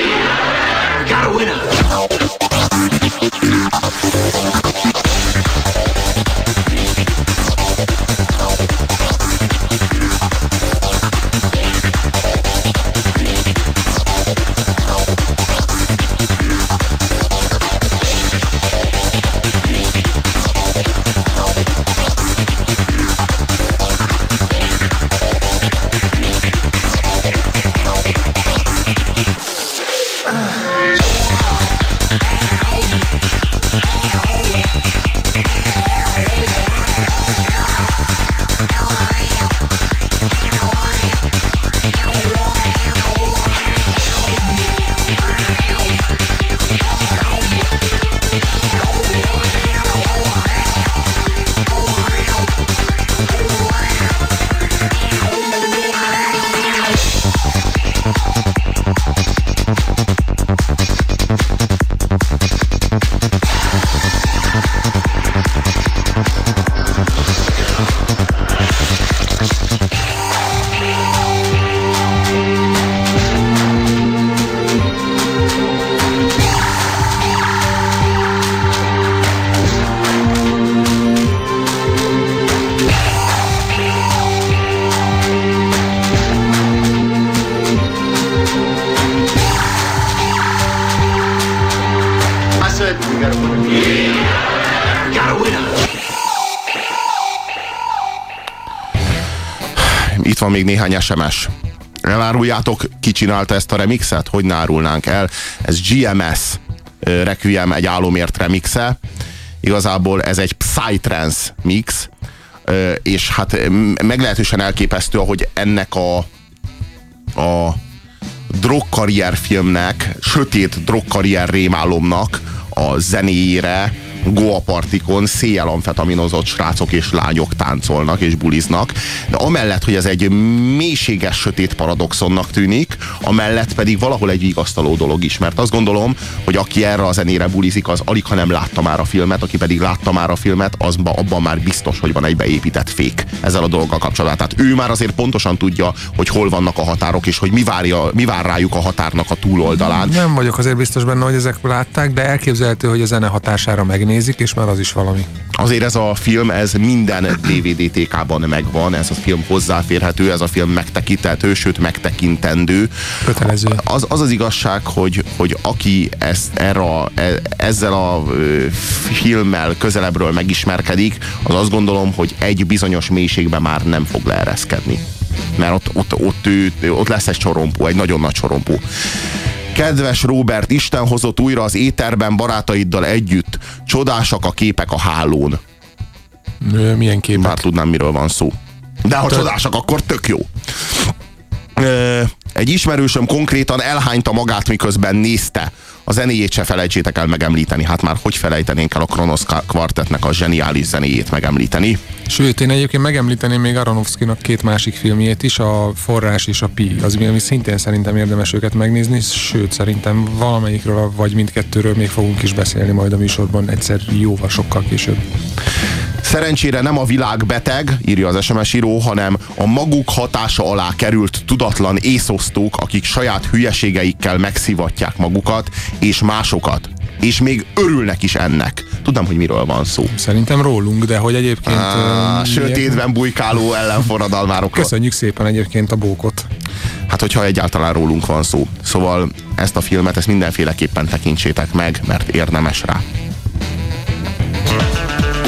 Van még néhány SMS. Eláruljátok, ki csinálta ezt a remixet? Hogy nárulnánk el? Ez GMS Requiem egy álomért remixe. Igazából ez egy Psytrance mix, és hát meglehetősen elképesztő, ahogy ennek a a drogkarrier filmnek, sötét drogkarrier rémálomnak a zenéjére Goa partikon széjjel amfetaminozott srácok és lányok táncolnak és buliznak, de amellett, hogy ez egy mélységes sötét paradoxonnak tűnik, amellett pedig valahol egy vigasztaló dolog is, mert azt gondolom, hogy aki erre a zenére bulizik, az alig, ha nem látta már a filmet, aki pedig látta már a filmet, az abban már biztos, hogy van egy beépített fék ezzel a dologgal kapcsolatban. Tehát ő már azért pontosan tudja, hogy hol vannak a határok, és hogy mi, várja, mi vár rájuk a határnak a túloldalán. Nem vagyok azért biztos benne, hogy ezek látták, de elképzelhető, hogy a zene hatására megnézik, és már az is valami. Azért ez a film, ez minden DVD-TK-ban megvan, ez a film hozzáférhető, ez a film megtekinthető, sőt megtekintendő. Kötelező. Az az, az igazság, hogy, hogy aki ezt, erre, e- ezzel a filmmel közelebbről megismerkedik, az azt gondolom, hogy egy bizonyos mélységben már nem fog leereszkedni. Mert ott, ott, ott, ő, ott lesz egy csorompó, egy nagyon nagy csorompó. Kedves Robert, Isten hozott újra az éterben barátaiddal együtt. Csodásak a képek a hálón. Milyen képek? Már tudnám, miről van szó. De ha Tök- csodásak, akkor tök jó. Egy ismerősöm konkrétan elhányta magát, miközben nézte. A zenéjét se felejtsétek el megemlíteni. Hát már hogy felejtenénk el a Kronos Quartetnek a zseniális zenéjét megemlíteni. Sőt, én egyébként megemlíteném még Aronofskynak két másik filmjét is, a Forrás és a Pi, az ami szintén szerintem érdemes őket megnézni, sőt, szerintem valamelyikről, vagy mindkettőről még fogunk is beszélni majd a műsorban egyszer jóval sokkal később. Szerencsére nem a világ beteg, írja az SMS író, hanem a maguk hatása alá került tudatlan észosztók, akik saját hülyeségeikkel megszivatják magukat és másokat. És még örülnek is ennek. Tudnám, hogy miről van szó. Szerintem rólunk, de hogy egyébként... Á, sötétben bujkáló ellenforradalmárokról. Köszönjük szépen egyébként a bókot. Hát, hogyha egyáltalán rólunk van szó. Szóval ezt a filmet, ezt mindenféleképpen tekintsétek meg, mert érdemes rá.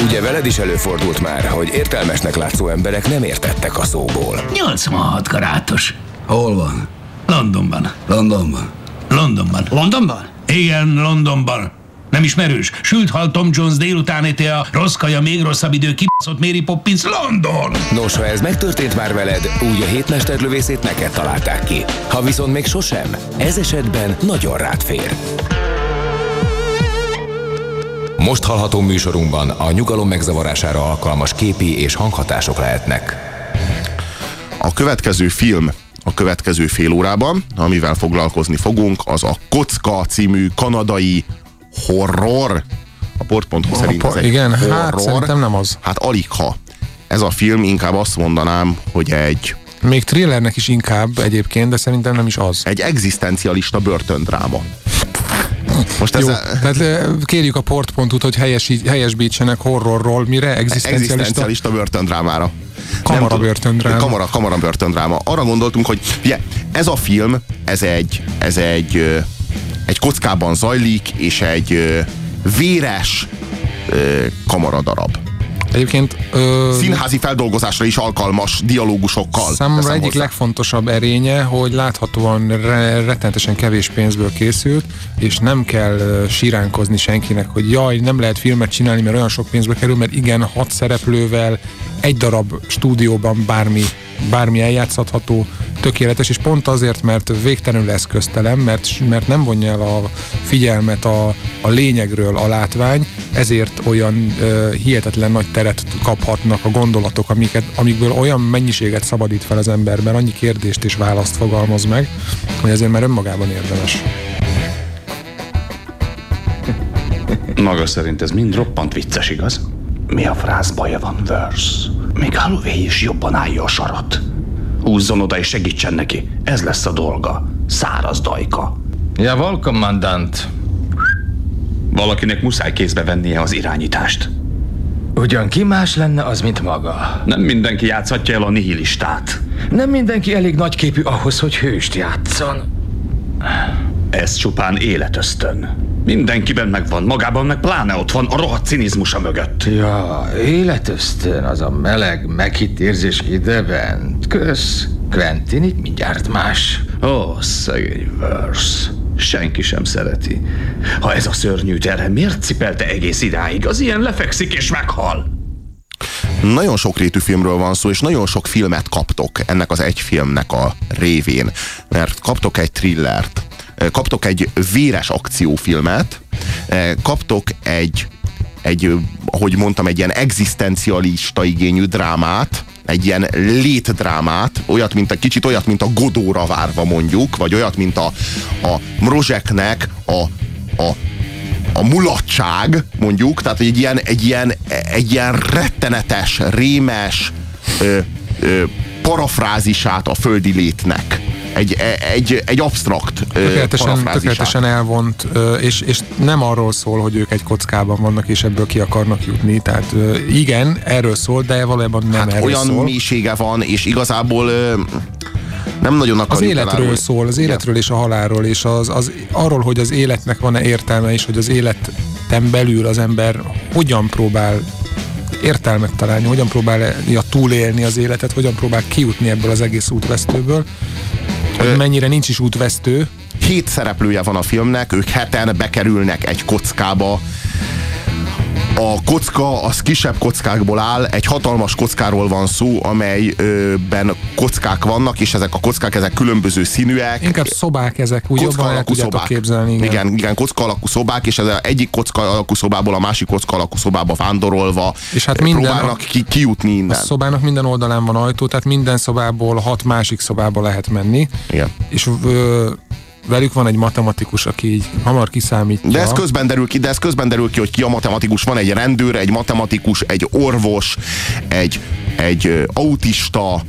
Ugye veled is előfordult már, hogy értelmesnek látszó emberek nem értettek a szóból. 86 karátos. Hol van? Londonban. Londonban? Londonban. Londonban? Igen, Londonban. Nem ismerős? Sült hal Tom Jones délután éte a rossz kaja, még rosszabb idő, kibaszott Mary Poppins, London! Nos, ha ez megtörtént már veled, úgy a hétmesterlövészét neked találták ki. Ha viszont még sosem, ez esetben nagyon rád fér. Most hallható műsorunkban a nyugalom megzavarására alkalmas képi és hanghatások lehetnek. A következő film a következő fél órában, amivel foglalkozni fogunk, az a Kocka című kanadai horror. A port.hu szerint ez egy Igen, hát horror. hát szerintem nem az. Hát alig ha. Ez a film inkább azt mondanám, hogy egy még thrillernek is inkább egyébként, de szerintem nem is az. Egy egzisztencialista börtöndráma. Most Jó, ezzel... tehát kérjük a port.hu-t, hogy helyes, helyesbítsenek horrorról, mire? Egzisztencialista? Egzisztencialista börtöndrámára. Kamara börtöndráma. Kamara, kamara börtöndráma. Arra gondoltunk, hogy ugye, ez a film, ez egy, ez egy, egy kockában zajlik, és egy véres kamaradarab. Egyébként... Ö, Színházi feldolgozásra is alkalmas dialógusokkal. Számomra egyik hozzá. legfontosabb erénye, hogy láthatóan re, rettenetesen kevés pénzből készült, és nem kell siránkozni senkinek, hogy jaj, nem lehet filmet csinálni, mert olyan sok pénzbe kerül, mert igen, hat szereplővel, egy darab stúdióban bármi, bármi eljátszható, tökéletes, és pont azért, mert végtelenül eszköztelem, mert, mert nem vonja el a figyelmet a, a lényegről a látvány, ezért olyan ö, hihetetlen nagy teret kaphatnak a gondolatok, amiket, amikből olyan mennyiséget szabadít fel az emberben, annyi kérdést és választ fogalmaz meg, hogy ezért már önmagában érdemes. Maga szerint ez mind roppant vicces, igaz? Mi a frász baja van, Verse? Még Holloway is jobban állja a sarat. Húzzon oda és segítsen neki. Ez lesz a dolga. Száraz dajka. Ja, kommandant. Valakinek muszáj kézbe vennie az irányítást. Ugyan ki más lenne az, mint maga? Nem mindenki játszhatja el a nihilistát. Nem mindenki elég nagyképű ahhoz, hogy hőst játszon. Ez csupán életösztön. Mindenkiben megvan, magában meg pláne ott van a rohadt cinizmusa mögött. Ja, életösztön, az a meleg, meghitt érzés idebent. Kösz, Quentinig mindjárt más. Ó, szegény Verse. Senki sem szereti. Ha ez a szörnyű terhe miért cipelte egész idáig? Az ilyen lefekszik és meghal. Nagyon sokrétű filmről van szó, és nagyon sok filmet kaptok ennek az egy filmnek a révén. Mert kaptok egy thrillert, kaptok egy véres akciófilmet, kaptok egy, egy, ahogy mondtam, egy ilyen egzisztencialista igényű drámát, egy ilyen létdrámát, olyat, mint a kicsit olyat, mint a Godóra várva mondjuk, vagy olyat, mint a, a Mrozseknek a, a a mulatság, mondjuk, tehát egy ilyen, egy ilyen, egy ilyen rettenetes, rémes ö, ö, parafrázisát a földi létnek egy, egy, egy absztrakt tökéletesen, tökéletesen elvont, és, és nem arról szól, hogy ők egy kockában vannak, és ebből ki akarnak jutni. Tehát igen, erről szól, de valójában nem hát erről olyan szól. mélysége van, és igazából nem nagyon Az életről elárulni. szól, az életről és a halálról, és az, az, arról, hogy az életnek van-e értelme, és hogy az életen belül az ember hogyan próbál értelmet találni, hogyan próbálja túlélni az életet, hogyan próbál kijutni ebből az egész útvesztőből mennyire nincs is útvesztő. Hét szereplője van a filmnek, ők heten bekerülnek egy kockába. A kocka az kisebb kockákból áll, egy hatalmas kockáról van szó, amelyben kockák vannak, és ezek a kockák ezek különböző színűek. Inkább szobák ezek, úgy kocka jobban alakú szobák. képzelni. Igen. igen, igen, kocka alakú szobák, és ez a egyik kocka alakú szobából a másik kocka alakú szobába vándorolva És hát minden- próbálnak ki, kijutni A innen. szobának minden oldalán van ajtó, tehát minden szobából hat másik szobába lehet menni. Igen. És ö, velük van egy matematikus, aki így hamar kiszámítja. De ez közben derül ki, de ez közben derül ki, hogy ki a matematikus. Van egy rendőr, egy matematikus, egy orvos, egy, egy autista,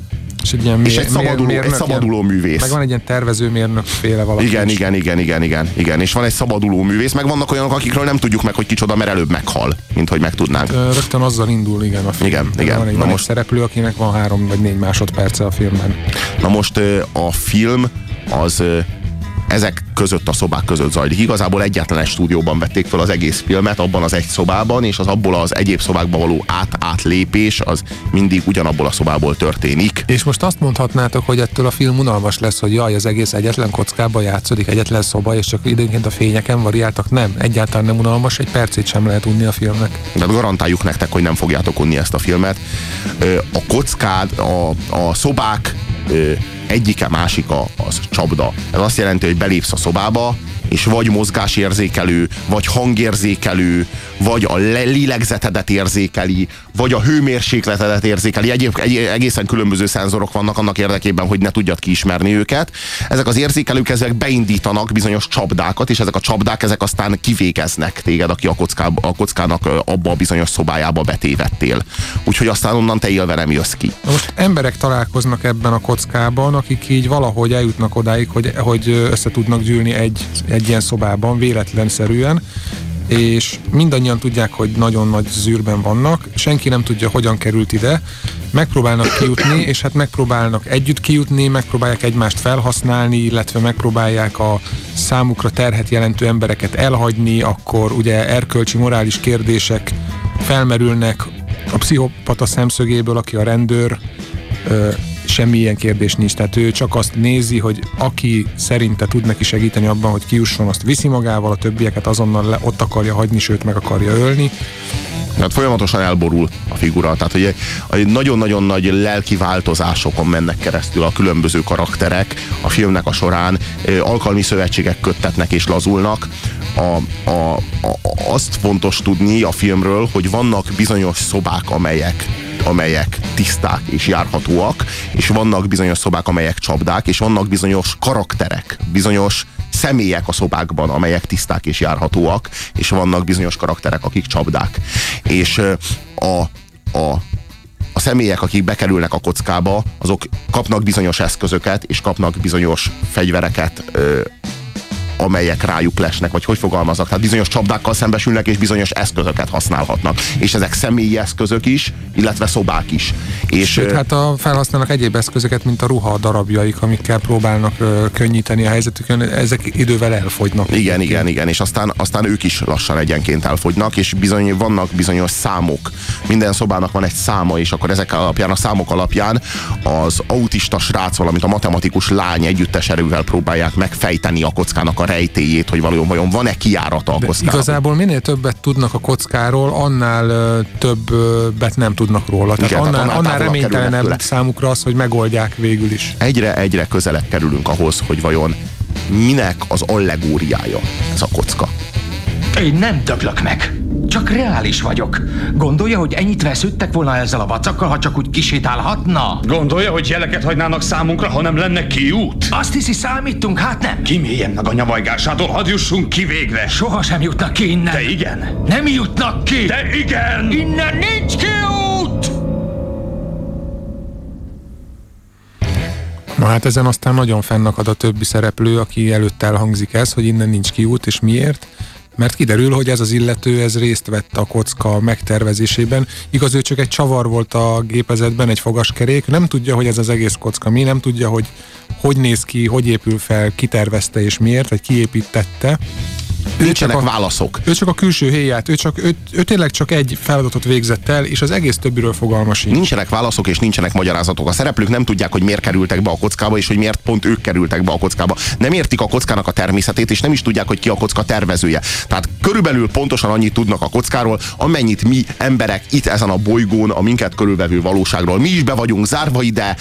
és egy, ilyen és mér- egy szabaduló, mér- egy mérnök, szabaduló ilyen- művész. Meg van egy ilyen tervezőmérnök féle valaki. Igen, is. igen, igen, igen, igen, igen. És van egy szabaduló művész, meg vannak olyanok, akikről nem tudjuk meg, hogy kicsoda, mert előbb meghal, mint hogy megtudnánk. Rögtön azzal indul, igen, a film. Igen, igen. Van egy, Na van most- egy szereplő, akinek van három vagy négy másodperce a filmben. Na most a film az ezek között a szobák között zajlik. Igazából egyetlen egy stúdióban vették fel az egész filmet, abban az egy szobában, és az abból az egyéb szobákba való át-átlépés az mindig ugyanabból a szobából történik. És most azt mondhatnátok, hogy ettől a film unalmas lesz, hogy jaj, az egész egyetlen kockában játszódik, egyetlen szoba, és csak időnként a fényeken variáltak. Nem, egyáltalán nem unalmas, egy percét sem lehet unni a filmnek. De garantáljuk nektek, hogy nem fogjátok unni ezt a filmet. A kockád, a, a szobák egyike másika az csapda. Ez azt jelenti, hogy belépsz a szobába, és vagy mozgásérzékelő, vagy hangérzékelő, vagy a le- lélegzetedet érzékeli, vagy a hőmérsékletedet érzékeli. Egyéb, egy, egészen különböző szenzorok vannak annak érdekében, hogy ne tudjad kiismerni őket. Ezek az érzékelők ezek beindítanak bizonyos csapdákat, és ezek a csapdák ezek aztán kivégeznek téged, aki a, kockába, a kockának abba a bizonyos szobájába betévettél. Úgyhogy aztán onnan te élve nem jössz ki. Most emberek találkoznak ebben a kockában, akik így valahogy eljutnak odáig, hogy, hogy össze tudnak gyűlni egy, egy ilyen szobában, véletlenszerűen, és mindannyian tudják, hogy nagyon nagy zűrben vannak, senki nem tudja, hogyan került ide, megpróbálnak kijutni, és hát megpróbálnak együtt kijutni, megpróbálják egymást felhasználni, illetve megpróbálják a számukra terhet jelentő embereket elhagyni, akkor ugye erkölcsi, morális kérdések felmerülnek a pszichopata szemszögéből, aki a rendőr, ö, semmi ilyen kérdés nincs. Tehát ő csak azt nézi, hogy aki szerinte tud neki segíteni abban, hogy kiusson, azt viszi magával, a többieket azonnal le, ott akarja hagyni, sőt meg akarja ölni. Tehát folyamatosan elborul a figura. Tehát, hogy nagyon-nagyon nagy lelki változásokon mennek keresztül a különböző karakterek a filmnek a során. Alkalmi szövetségek köttetnek és lazulnak. A, a, a, azt fontos tudni a filmről, hogy vannak bizonyos szobák, amelyek amelyek tiszták és járhatóak, és vannak bizonyos szobák, amelyek csapdák, és vannak bizonyos karakterek, bizonyos személyek a szobákban, amelyek tiszták és járhatóak, és vannak bizonyos karakterek, akik csapdák. És a, a, a személyek, akik bekerülnek a kockába, azok kapnak bizonyos eszközöket, és kapnak bizonyos fegyvereket, ö, amelyek rájuk lesnek, vagy hogy fogalmazok, tehát bizonyos csapdákkal szembesülnek, és bizonyos eszközöket használhatnak. És ezek személyi eszközök is, illetve szobák is. És, Sőt, hát a, felhasználnak egyéb eszközöket, mint a ruha darabjaik, amikkel próbálnak ö, könnyíteni a helyzetükön, ezek idővel elfogynak. Igen, igen, igen, és aztán, aztán ők is lassan egyenként elfogynak, és bizony vannak bizonyos számok. Minden szobának van egy száma, és akkor ezek alapján, a számok alapján az autista srác, valamint a matematikus lány együttes erővel próbálják megfejteni a kockának a rejtéjét, hogy valójában vajon van-e kijárata a De kockának. igazából minél többet tudnak a kockáról, annál többet nem tudnak róla. Tehát Igen, annál, annál annál reménytelenebb számukra az, hogy megoldják végül is. Egyre-egyre közelebb kerülünk ahhoz, hogy vajon minek az allegóriája ez a kocka. Én nem döglök meg. Csak reális vagyok. Gondolja, hogy ennyit vesződtek volna ezzel a vacakkal, ha csak úgy kisétálhatna? Gondolja, hogy jeleket hagynának számunkra, ha nem lenne kiút? Azt hiszi, számítunk? Hát nem. Kiméljen meg a nyavajgásától, hadd jussunk ki végre! Soha sem jutnak ki innen. De igen! Nem jutnak ki! De igen! Innen nincs kiút! Na hát ezen aztán nagyon fennakad a többi szereplő, aki előtt elhangzik ez, hogy innen nincs kiút, és miért? Mert kiderül, hogy ez az illető ez részt vett a kocka megtervezésében. Igaz, ő csak egy csavar volt a gépezetben, egy fogaskerék. Nem tudja, hogy ez az egész kocka mi, nem tudja, hogy hogy néz ki, hogy épül fel, ki tervezte és miért, vagy kiépítette. Nincsenek csak a, válaszok. Ő csak a külső héját, ő, csak, ő, ő tényleg csak egy feladatot végzett el, és az egész többiről fogalma sincs. Nincsenek válaszok és nincsenek magyarázatok. A szereplők nem tudják, hogy miért kerültek be a kockába, és hogy miért pont ők kerültek be a kockába. Nem értik a kockának a természetét, és nem is tudják, hogy ki a kocka tervezője. Tehát körülbelül pontosan annyit tudnak a kockáról, amennyit mi emberek itt ezen a bolygón, a minket körülvevő valóságról. Mi is be vagyunk zárva ide,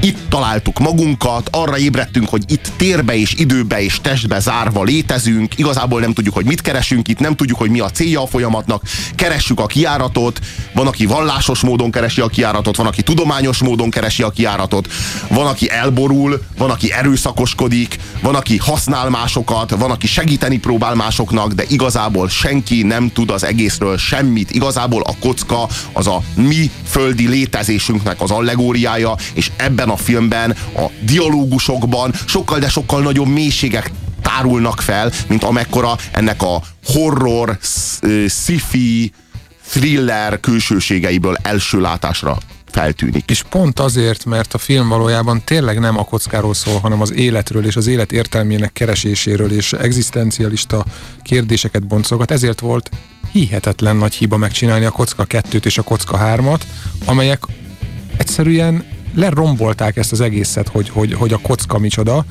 itt találtuk magunkat, arra ébredtünk, hogy itt térbe és időbe és testbe zárva létezünk, igazából nem tudjuk, hogy mit keresünk itt, nem tudjuk, hogy mi a célja a folyamatnak, keressük a kiáratot, van, aki vallásos módon keresi a kiáratot, van, aki tudományos módon keresi a kiáratot, van, aki elborul, van, aki erőszakoskodik, van, aki használ másokat, van, aki segíteni próbál másoknak, de igazából senki nem tud az egészről semmit. Igazából a kocka az a mi földi létezésünknek az allegóriája, és ebben a filmben, a dialógusokban sokkal, de sokkal nagyobb mélységek tárulnak fel, mint amekkora ennek a horror, sci-fi, thriller külsőségeiből első látásra feltűnik. És pont azért, mert a film valójában tényleg nem a kockáról szól, hanem az életről és az élet értelmének kereséséről és egzisztencialista kérdéseket boncolgat, ezért volt hihetetlen nagy hiba megcsinálni a kocka 2-t és a kocka 3-at, amelyek egyszerűen lerombolták ezt az egészet, hogy, hogy, hogy a kocka micsoda,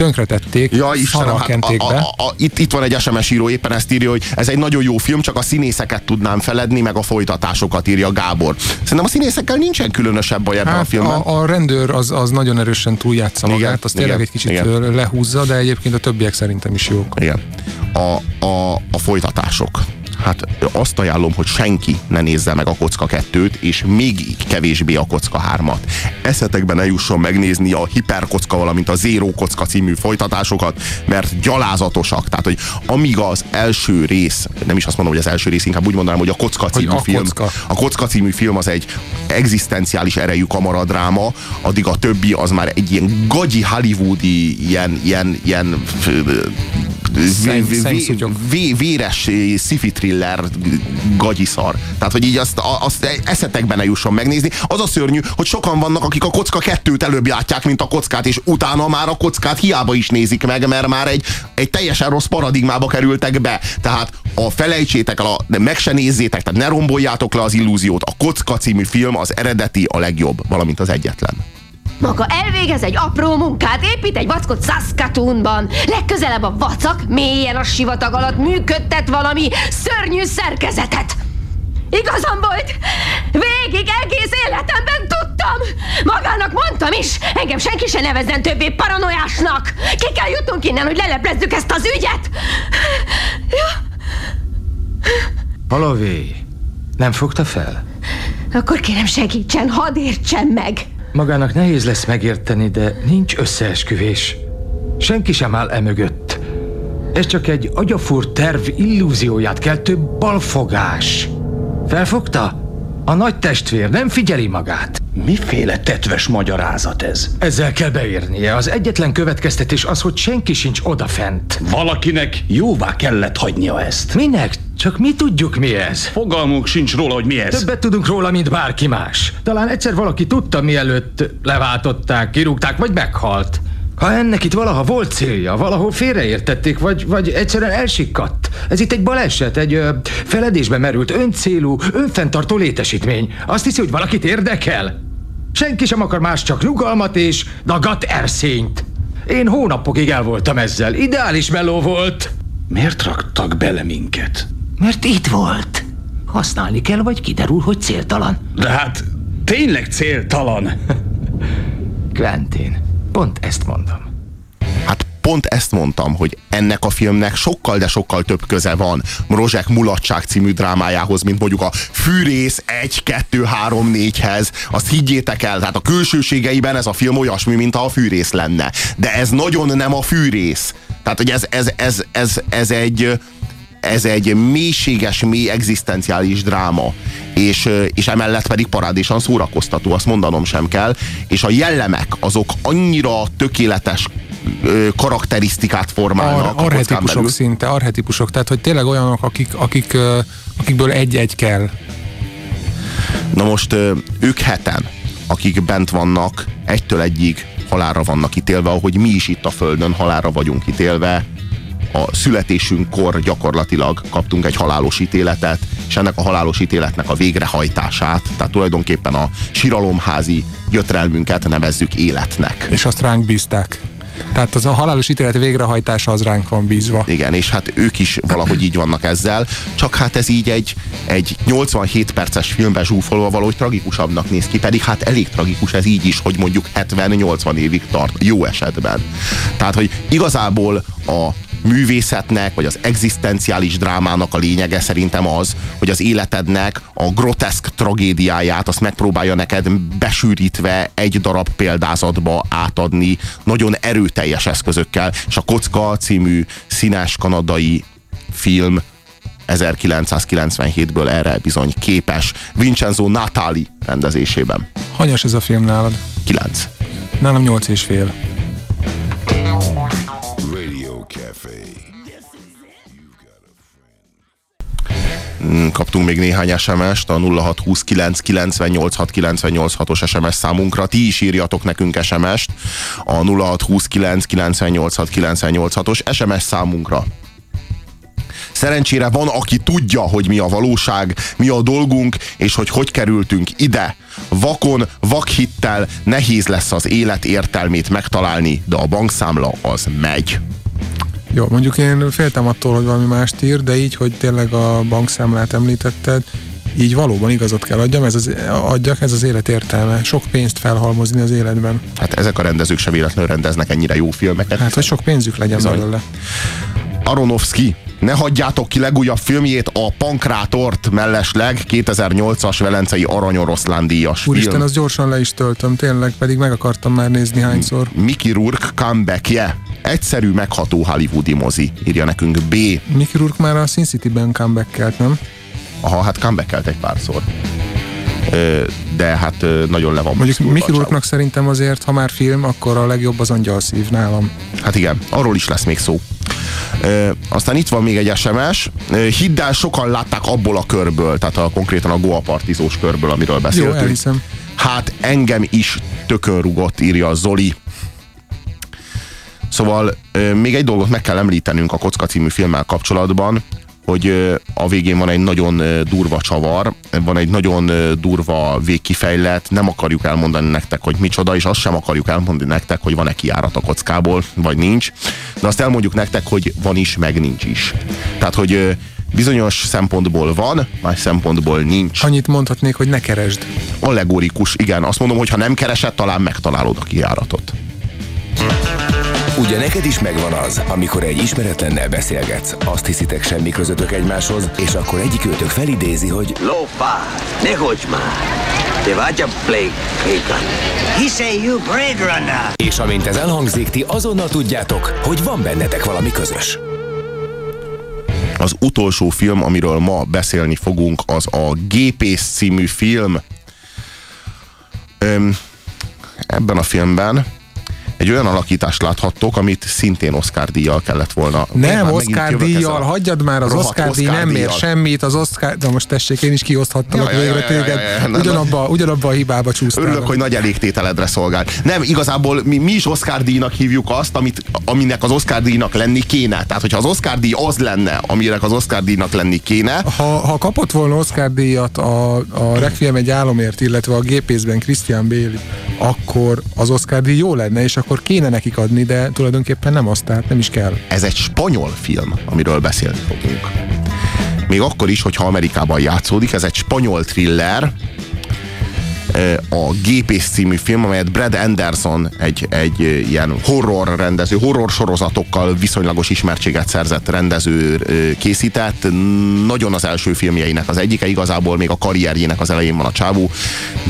tönkretették, ja, Istenem, hát a, a, a, itt, itt van egy SMS író, éppen ezt írja, hogy ez egy nagyon jó film, csak a színészeket tudnám feledni, meg a folytatásokat írja Gábor. Szerintem a színészekkel nincsen különösebb baj ebben hát a filmben. A, a rendőr az, az nagyon erősen túljátsza magát, igen, azt tényleg egy kicsit igen. lehúzza, de egyébként a többiek szerintem is jók. Igen. A, a, a folytatások hát azt ajánlom, hogy senki ne nézze meg a Kocka 2-t, és még kevésbé a Kocka 3-at. Eszetekben ne jusson megnézni a Hiperkocka, valamint a Zero Kocka című folytatásokat, mert gyalázatosak. Tehát, hogy amíg az első rész, nem is azt mondom, hogy az első rész, inkább úgy mondanám, hogy a Kocka című a film. Kocka. A Kocka című film az egy egzisztenciális erejű kamaradráma, addig a többi az már egy ilyen gagyi hollywoodi, ilyen, ilyen, ilyen véres sci thriller gagyiszar. Tehát, hogy így azt, azt eszetekben ne jusson megnézni. Az a szörnyű, hogy sokan vannak, akik a kocka kettőt előbb látják, mint a kockát, és utána már a kockát hiába is nézik meg, mert már egy, egy teljesen rossz paradigmába kerültek be. Tehát a felejtsétek el, a, de meg se nézzétek, tehát ne romboljátok le az illúziót. A Kocka című film az eredeti a legjobb, valamint az egyetlen. Maga elvégez egy apró munkát, épít egy vackot Saskatoonban. Legközelebb a vacak mélyen a sivatag alatt működtet valami szörnyű szerkezetet. Igazam volt! Végig egész életemben tudtam! Magának mondtam is! Engem senki se nevezzen többé paranoiásnak! Ki kell jutnunk innen, hogy leleplezzük ezt az ügyet! Ja. Halavé, nem fogta fel? Akkor kérem segítsen, hadd értsen meg! Magának nehéz lesz megérteni, de nincs összeesküvés. Senki sem áll emögött. Ez csak egy agyafúr terv illúzióját keltő balfogás. Felfogta? A nagy testvér nem figyeli magát. Miféle tetves magyarázat ez? Ezzel kell beérnie. Az egyetlen következtetés az, hogy senki sincs odafent. Valakinek jóvá kellett hagynia ezt. Minek? Csak mi tudjuk, mi ez. Fogalmunk sincs róla, hogy mi ez. Többet tudunk róla, mint bárki más. Talán egyszer valaki tudta, mielőtt leváltották, kirúgták, vagy meghalt. Ha ennek itt valaha volt célja, valahol félreértették, vagy, vagy egyszerűen elsikkadt. Ez itt egy baleset, egy ö, feledésbe merült, öncélú, önfenntartó létesítmény. Azt hiszi, hogy valakit érdekel? Senki sem akar más, csak nyugalmat és dagat erszényt. Én hónapokig el voltam ezzel. Ideális meló volt. Miért raktak bele minket? Mert itt volt. Használni kell, vagy kiderül, hogy céltalan. De hát tényleg céltalan. Quentin, pont ezt mondom. Hát pont ezt mondtam, hogy ennek a filmnek sokkal, de sokkal több köze van Rozsek Mulatság című drámájához, mint mondjuk a Fűrész 1, 2, 3, 4-hez. Azt higgyétek el, tehát a külsőségeiben ez a film olyasmi, mint a Fűrész lenne. De ez nagyon nem a Fűrész. Tehát, hogy ez, ez, ez, ez, ez egy ez egy mélységes, mély egzisztenciális dráma, és, és emellett pedig parádésan szórakoztató, azt mondanom sem kell, és a jellemek azok annyira tökéletes karakterisztikát formálnak. Ar- arhetipusok szinte, arhetipusok, tehát hogy tényleg olyanok, akik, akik, akikből egy-egy kell. Na most ők heten, akik bent vannak, egytől egyig halálra vannak ítélve, ahogy mi is itt a Földön halálra vagyunk ítélve, a születésünkkor gyakorlatilag kaptunk egy halálos ítéletet, és ennek a halálos ítéletnek a végrehajtását, tehát tulajdonképpen a síralomházi gyötrelmünket nevezzük életnek. És azt ránk bízták. Tehát az a halálos ítélet végrehajtása az ránk van bízva. Igen, és hát ők is valahogy így vannak ezzel, csak hát ez így egy, egy 87 perces filmben zsúfolva valahogy tragikusabbnak néz ki, pedig hát elég tragikus ez így is, hogy mondjuk 70-80 évig tart, jó esetben. Tehát, hogy igazából a művészetnek, vagy az egzisztenciális drámának a lényege szerintem az, hogy az életednek a groteszk tragédiáját azt megpróbálja neked besűrítve egy darab példázatba átadni nagyon erőteljes eszközökkel, és a Kocka című színes kanadai film 1997-ből erre bizony képes Vincenzo Natali rendezésében. Hanyas ez a film nálad? 9. Nálam 8 és fél. Kaptunk még néhány SMS-t a 0629986986 os SMS számunkra. Ti is írjatok nekünk SMS-t a 0629986986 os SMS számunkra. Szerencsére van, aki tudja, hogy mi a valóság, mi a dolgunk, és hogy hogy kerültünk ide. Vakon, vakhittel nehéz lesz az élet értelmét megtalálni, de a bankszámla az megy. Jó, mondjuk én féltem attól, hogy valami mást ír, de így, hogy tényleg a bankszámlát említetted, így valóban igazat kell adjam, ez az, adjak, ez az élet értelme. Sok pénzt felhalmozni az életben. Hát ezek a rendezők sem véletlenül rendeznek ennyire jó filmeket. Hát, hogy sok pénzük legyen Bizony. belőle. Aronofsky, ne hagyjátok ki legújabb filmjét, a Pankrátort mellesleg 2008-as Velencei Aranyoroszlán díjas Úristen, film. az gyorsan le is töltöm, tényleg, pedig meg akartam már nézni hányszor. Mickey Rourke comebackje. Egyszerű, megható hollywoodi mozi, írja nekünk B. Mickey Rourke már a Sin City-ben comebackelt, nem? Aha, hát comebackelt egy párszor de hát nagyon le van. Mondjuk Rourke-nak szerintem azért, ha már film, akkor a legjobb az angyalszív nálam. Hát igen, arról is lesz még szó. E, aztán itt van még egy SMS. E, hidd el, sokan látták abból a körből, tehát a, konkrétan a Goa partizós körből, amiről beszéltünk. Jó, elhiszem. Hát engem is tökön rugott, írja Zoli. Szóval e, még egy dolgot meg kell említenünk a Kocka című filmmel kapcsolatban, hogy a végén van egy nagyon durva csavar, van egy nagyon durva végkifejlet, nem akarjuk elmondani nektek, hogy micsoda, és azt sem akarjuk elmondani nektek, hogy van-e kiárat a kockából, vagy nincs, de azt elmondjuk nektek, hogy van is, meg nincs is. Tehát, hogy bizonyos szempontból van, más szempontból nincs. Annyit mondhatnék, hogy ne keresd. Allegorikus, igen. Azt mondom, hogy ha nem keresed, talán megtalálod a kiáratot. Ugye neked is megvan az, amikor egy ismeretlennel beszélgetsz, azt hiszitek semmi közöttök egymáshoz, és akkor egyik őtök felidézi, hogy Lófá, ne hogy már! Te vagy a Blake Hagan. You Blade Runner. És amint ez elhangzik, ti azonnal tudjátok, hogy van bennetek valami közös. Az utolsó film, amiről ma beszélni fogunk, az a Gépész című film. Öm, ebben a filmben egy olyan alakítást láthattok, amit szintén Oscar díjjal kellett volna. Nem, Oscar díjjal, hagyjad már, az Oscar díj nem ér semmit, az Oscar, de most tessék, én is kioszthattam ja, végre téged, ugyanabba, ugyanabba a hibába csúsztál. Örülök, hogy nagy elégtételedre szolgál. Nem, igazából mi, mi is Oscar díjnak hívjuk azt, amit, aminek az Oscar díjnak lenni kéne. Tehát, hogyha az Oscar díj az lenne, aminek az Oscar díjnak lenni kéne. Ha, ha kapott volna Oscar díjat a, a Requiem egy álomért, illetve a gépészben Christian Bale, akkor az Oscar díj jó lenne, és akkor akkor kéne nekik adni, de tulajdonképpen nem azt, tehát nem is kell. Ez egy spanyol film, amiről beszélni fogunk. Még akkor is, hogyha Amerikában játszódik, ez egy spanyol thriller, a Gépész című film, amelyet Brad Anderson egy, egy ilyen horror rendező, horror sorozatokkal viszonylagos ismertséget szerzett rendező készített. Nagyon az első filmjeinek az egyike, igazából még a karrierjének az elején van a csávó,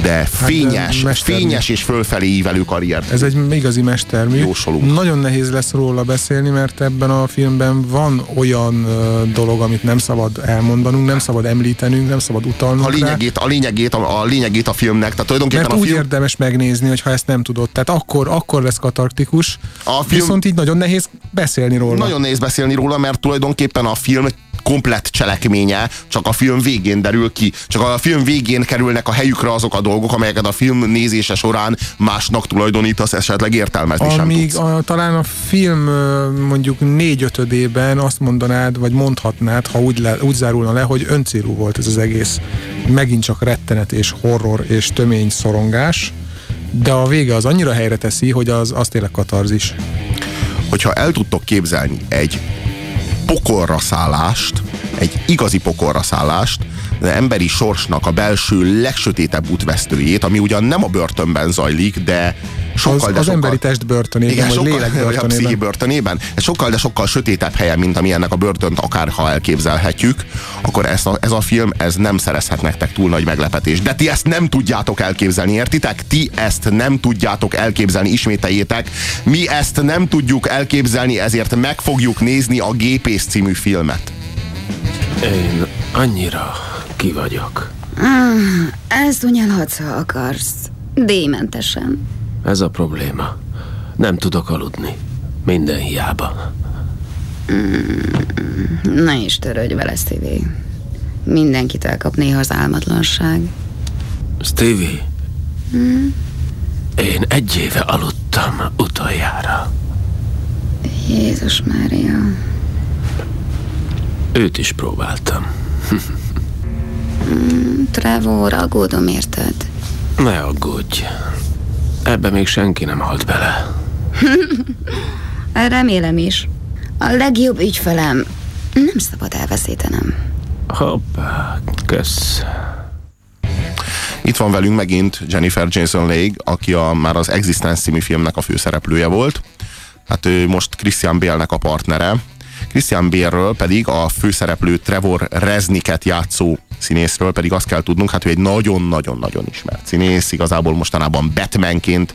de hát, fényes, hát, fényes és fölfelé ívelő karriert. Ez egy igazi mestermű. Jósolunk. Nagyon nehéz lesz róla beszélni, mert ebben a filmben van olyan dolog, amit nem szabad elmondanunk, nem szabad említenünk, nem szabad utalnunk a lényegét, rá. A lényegét, a, a lényegét a filmnek tehát tulajdonképpen Mert a úgy film... érdemes megnézni, hogy ha ezt nem tudod. Tehát akkor, akkor lesz katartikus. A film... Viszont így nagyon nehéz beszélni róla. Nagyon nehéz beszélni róla, mert tulajdonképpen a film komplett cselekménye csak a film végén derül ki. Csak a film végén kerülnek a helyükre azok a dolgok, amelyeket a film nézése során másnak tulajdonítasz, esetleg értelmezni Amíg sem a, talán a film mondjuk négyötödében azt mondanád, vagy mondhatnád, ha úgy, le, úgy zárulna le, hogy öncélú volt ez az egész. Megint csak rettenet és horror és tömény szorongás, de a vége az annyira helyre teszi, hogy az, az tényleg katarzis. Hogyha el tudtok képzelni egy pokolra szállást, egy igazi pokolra szállást, az emberi sorsnak a belső legsötétebb útvesztőjét, ami ugyan nem a börtönben zajlik, de sokkal, az, de az sokkal, emberi test börtönében, igen, vagy sokkal, lélek vagy a pszichi börtönében. börtönében. Ez sokkal, de sokkal sötétebb helyen, mint ami ennek a börtönt akár ha elképzelhetjük, akkor ez a, ez a film, ez nem szerezhet nektek túl nagy meglepetés. De ti ezt nem tudjátok elképzelni, értitek? Ti ezt nem tudjátok elképzelni, ismételjétek. Mi ezt nem tudjuk elképzelni, ezért meg fogjuk nézni a Gépész című filmet. Én annyira ki vagyok. Ah, ezt unyalhatsz, ha akarsz. Démentesen. Ez a probléma. Nem tudok aludni. Minden hiába. Mm, ne is törődj vele, Stevie. Mindenkit elkap néha az álmatlanság. Stevie, Mm. én egy éve aludtam utoljára. Jézus Mária. Őt is próbáltam. Mm, Trevor, aggódom érted. Ne aggódj. Ebbe még senki nem halt bele. Remélem is. A legjobb ügyfelem. Nem szabad elveszítenem. Hoppá, kösz. Itt van velünk megint Jennifer Jason Leigh, aki a, már az Existence című filmnek a főszereplője volt. Hát ő most Christian Bale-nek a partnere. Christian Bale-ről pedig a főszereplő Trevor Rezniket játszó színészről pedig azt kell tudnunk, hát ő egy nagyon-nagyon-nagyon ismert színész, igazából mostanában Batmanként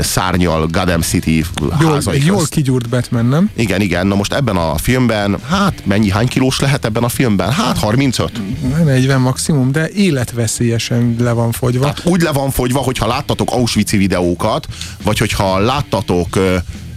szárnyal Gotham City Jól, házai jól közt. kigyúrt Batman, nem? Igen, igen, na most ebben a filmben, hát mennyi, hány kilós lehet ebben a filmben? Hát 35. 40 maximum, de életveszélyesen le van fogyva. Tehát úgy le van fogyva, hogyha láttatok Auschwitz videókat, vagy hogyha láttatok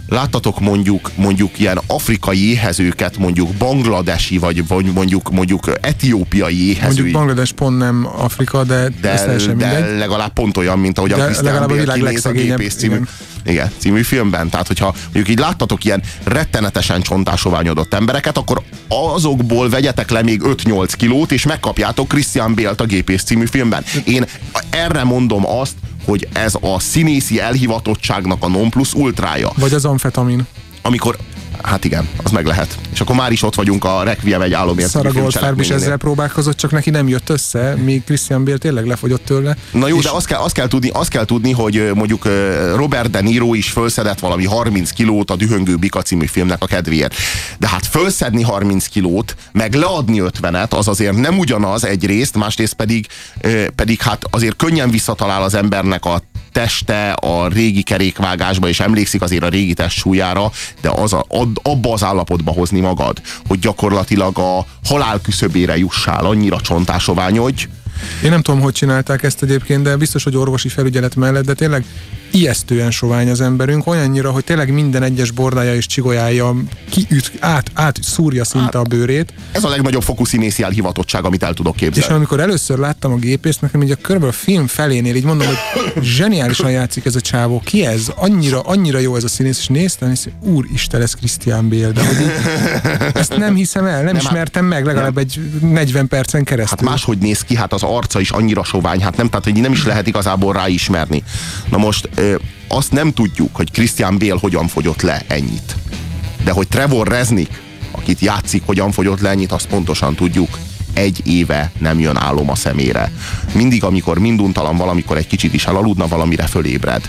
láttatok mondjuk mondjuk ilyen afrikai éhezőket, mondjuk bangladesi, vagy, vagy mondjuk mondjuk etiópiai éhezői. Mondjuk Banglades pont nem Afrika, de, de de, mindegy. legalább pont olyan, mint ahogy a De Christian legalább a Bale világ a legszegényebb, című, igen. Igen, című filmben. Tehát, hogyha mondjuk így láttatok ilyen rettenetesen csontásoványodott embereket, akkor azokból vegyetek le még 5-8 kilót, és megkapjátok Christian Bale-t a gépész című filmben. Én erre mondom azt, hogy ez a színészi elhivatottságnak a non plus ultrája. Vagy az amfetamin. Amikor Hát igen, az meg lehet. És akkor már is ott vagyunk a Requiem egy álomért film Goldfarb is ezzel próbálkozott, csak neki nem jött össze, míg Christian Bale tényleg lefogyott tőle. Na jó, de azt kell, azt, kell tudni, azt kell tudni, hogy mondjuk Robert De Niro is fölszedett valami 30 kilót a Dühöngő Bika című filmnek a kedvéért. De hát fölszedni 30 kilót, meg leadni 50-et, az azért nem ugyanaz egyrészt, másrészt pedig, pedig hát azért könnyen visszatalál az embernek a teste a régi kerékvágásba, és emlékszik azért a régi test súlyára, de az a, ad, abba az állapotba hozni magad, hogy gyakorlatilag a halál küszöbére jussál, annyira csontásoványodj, Én nem tudom, hogy csinálták ezt egyébként, de biztos, hogy orvosi felügyelet mellett, de tényleg ijesztően sovány az emberünk, olyannyira, hogy tényleg minden egyes bordája és csigolyája kiüt, át, át szúrja szinte a bőrét. Ez a legnagyobb fokú színészi elhivatottság, amit el tudok És képzelni. amikor először láttam a gépészt, nekem így a körülbelül a film felénél így mondom, hogy zseniálisan játszik ez a csávó. Ki ez? Annyira, annyira jó ez a színész, és néztem, és úristen, ez Christian Bale. De hogy így, ezt nem hiszem el, nem, Nem, ismertem meg legalább egy 40 percen keresztül. Hát máshogy néz ki, hát az arca is annyira sovány, hát nem, tehát hogy nem is lehet igazából ráismerni. Na most azt nem tudjuk, hogy Christian Bale hogyan fogyott le ennyit. De hogy Trevor Reznik, akit játszik, hogyan fogyott le ennyit, azt pontosan tudjuk. Egy éve nem jön álom a szemére. Mindig, amikor minduntalan valamikor egy kicsit is elaludna, valamire fölébred.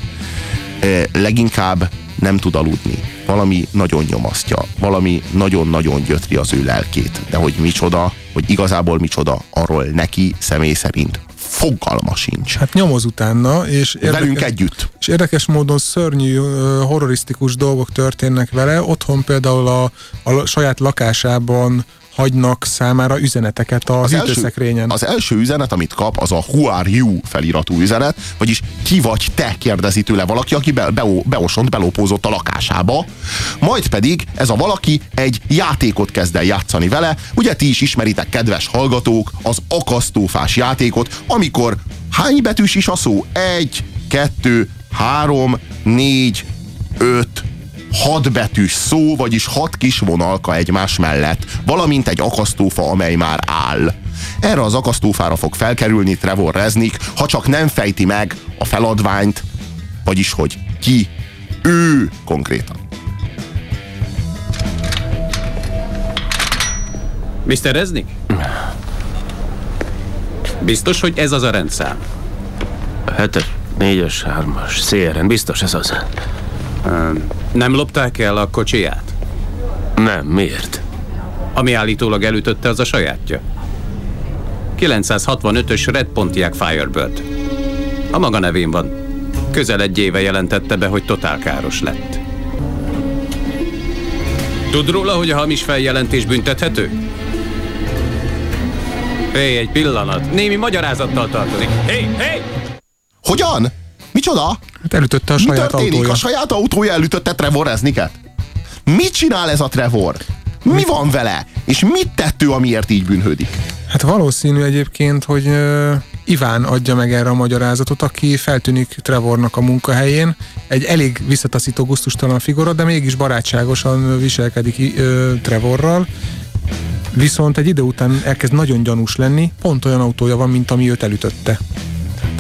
Leginkább nem tud aludni. Valami nagyon nyomasztja, valami nagyon-nagyon gyötri az ő lelkét. De hogy micsoda, hogy igazából micsoda, arról neki személy szerint fogalma sincs. Hát nyomoz utána, és Velünk együtt. És érdekes módon szörnyű, horrorisztikus dolgok történnek vele. Otthon például a, a saját lakásában hagynak számára üzeneteket az, az ütőszekrényen. az első üzenet, amit kap, az a Who are you feliratú üzenet, vagyis ki vagy te, kérdezi tőle valaki, aki be, be, beosont, belopózott a lakásába, majd pedig ez a valaki egy játékot kezd el játszani vele. Ugye ti is ismeritek, kedves hallgatók, az akasztófás játékot, amikor hány betűs is a szó? Egy, kettő, három, négy, öt, hat betűs szó, vagyis hat kis vonalka egymás mellett, valamint egy akasztófa, amely már áll. Erre az akasztófára fog felkerülni Trevor Reznik, ha csak nem fejti meg a feladványt, vagyis hogy ki ő konkrétan. Mr. Reznik? Biztos, hogy ez az a rendszám? Hetes, négyes, hármas, CRN, biztos ez az. Nem lopták el a kocsiját? Nem, miért? Ami állítólag elütötte, az a sajátja. 965-ös Red Pontiac Firebird. A maga nevén van. Közel egy éve jelentette be, hogy totálkáros lett. Tud róla, hogy a hamis feljelentés büntethető? Hé, hey, egy pillanat. Némi magyarázattal tartozik. Hé, hey, hé! Hey! Hogyan? Micsoda? Hát elütötte a saját Mi történik? autója. A saját autója elütötte Trevor Rezniket? Mit csinál ez a Trevor? Mi van vele? És mit tett ő, amiért így bűnhődik? Hát valószínű egyébként, hogy uh, Iván adja meg erre a magyarázatot, aki feltűnik Trevornak a munkahelyén. Egy elég visszataszító, guztustalan figura, de mégis barátságosan viselkedik uh, Trevorral. Viszont egy idő után elkezd nagyon gyanús lenni, pont olyan autója van, mint ami őt elütötte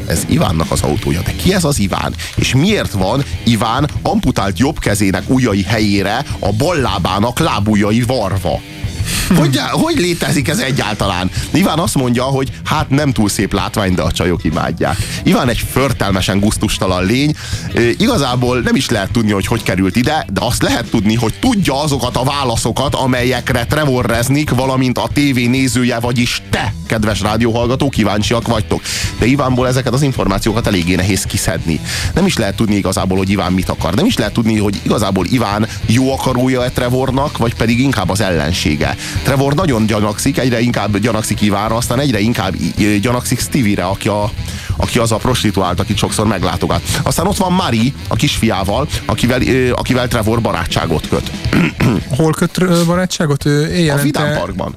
ez Ivánnak az autója. De ki ez az Iván? És miért van Iván amputált jobb kezének ujjai helyére a bal lábának lábujjai varva? Hogy, hogy létezik ez egyáltalán? Iván azt mondja, hogy hát nem túl szép látvány, de a csajok imádják. Iván egy förtelmesen guztustalan lény. E, igazából nem is lehet tudni, hogy hogy került ide, de azt lehet tudni, hogy tudja azokat a válaszokat, amelyekre Trevor Reznik, valamint a tévé nézője, vagyis te, kedves rádióhallgató, kíváncsiak vagytok. De Ivánból ezeket az információkat eléggé nehéz kiszedni. Nem is lehet tudni igazából, hogy Iván mit akar. Nem is lehet tudni, hogy igazából Iván jó akarója-e Trevornak, vagy pedig inkább az ellensége. Trevor nagyon gyanakszik, egyre inkább gyanakszik Ivánra, aztán egyre inkább gyanakszik Stevie-re, aki, a, aki az a prostituált, akit sokszor meglátogat. Aztán ott van Mari, a kisfiával, akivel, akivel Trevor barátságot köt. Hol köt barátságot? Éjjelente, a Vidám Parkban.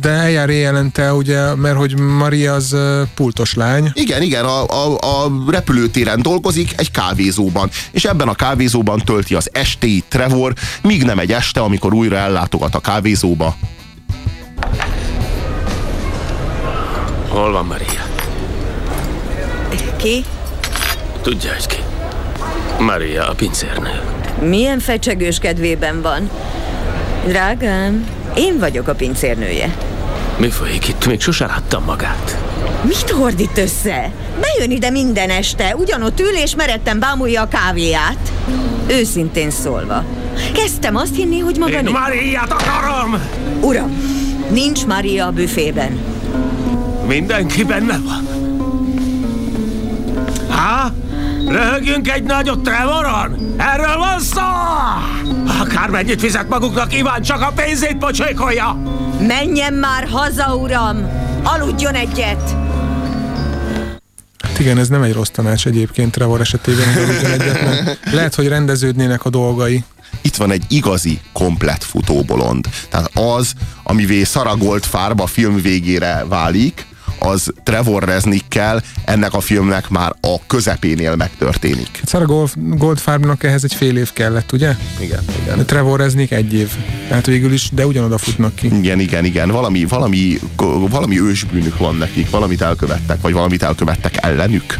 De eljár éjjelente, ugye, mert hogy Maria az pultos lány. Igen, igen, a, a, a repülőtéren dolgozik, egy kávézóban, és ebben a kávézóban tölti az estéit Trevor, míg nem egy este, amikor újra ellátogat a kávézóba. Hol van Maria? Ki? Tudja, hogy ki. Maria, a pincérnő. Milyen fecsegős kedvében van? Drágám, én vagyok a pincérnője. Mi folyik itt? Még sose láttam magát. Mit hordít össze? Bejön ide minden este, ugyanott ül és meredten bámulja a kávéját. Őszintén szólva. Kezdtem azt hinni, hogy maga... Én Mariát akarom! Uram, nincs Maria a büfében. Mindenki benne van. Há? Röhögjünk egy nagyot Trevoron? Erről van szó! Akármennyit fizet maguknak, Iván csak a pénzét pocsékolja! Menjen már haza, uram! Aludjon egyet! Hát igen, ez nem egy rossz tanács egyébként Trevor esetében, hogy aludjon egyet, mert lehet, hogy rendeződnének a dolgai itt van egy igazi, komplet futóbolond. Tehát az, amivé Sarah Goldfarb a film végére válik, az Trevor Reznikkel ennek a filmnek már a közepénél megtörténik. Sarah Gold, Goldfarbnak ehhez egy fél év kellett, ugye? Igen, igen. Trevor Reznik egy év. Tehát végül is, de ugyanoda futnak ki. Igen, igen, igen. Valami, valami, valami ősbűnük van nekik, valamit elkövettek, vagy valamit elkövettek ellenük.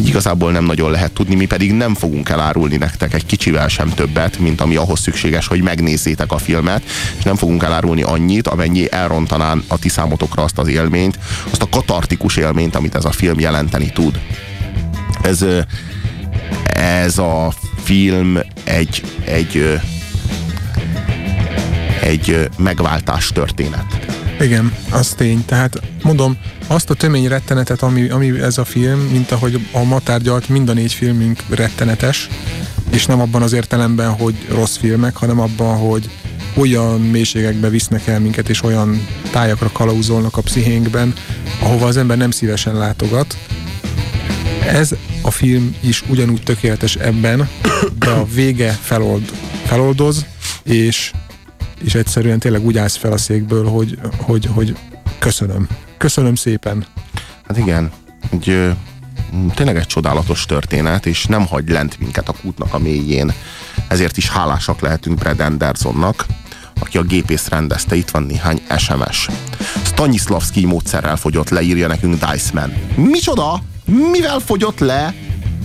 Így igazából nem nagyon lehet tudni, mi pedig nem fogunk elárulni nektek egy kicsivel sem többet, mint ami ahhoz szükséges, hogy megnézzétek a filmet, és nem fogunk elárulni annyit, amennyi elrontanán a ti számotokra azt az élményt, azt a katartikus élményt, amit ez a film jelenteni tud. Ez, ez a film egy, egy, egy megváltás történet. Igen, az tény. Tehát mondom, azt a tömény rettenetet, ami, ami ez a film, mint ahogy a ma tárgyalt, mind a négy filmünk rettenetes, és nem abban az értelemben, hogy rossz filmek, hanem abban, hogy olyan mélységekbe visznek el minket, és olyan tájakra kalauzolnak a pszichénkben, ahova az ember nem szívesen látogat. Ez a film is ugyanúgy tökéletes ebben, de a vége felold, feloldoz, és, és egyszerűen tényleg úgy állsz fel a székből, hogy, hogy, hogy köszönöm. Köszönöm szépen. Hát igen, egy, tényleg egy csodálatos történet, és nem hagy lent minket a kútnak a mélyén. Ezért is hálásak lehetünk Brad Andersonnak, aki a gépész rendezte. Itt van néhány SMS. Stanislavski módszerrel fogyott le, írja nekünk Diceman. Micsoda? Mivel fogyott le?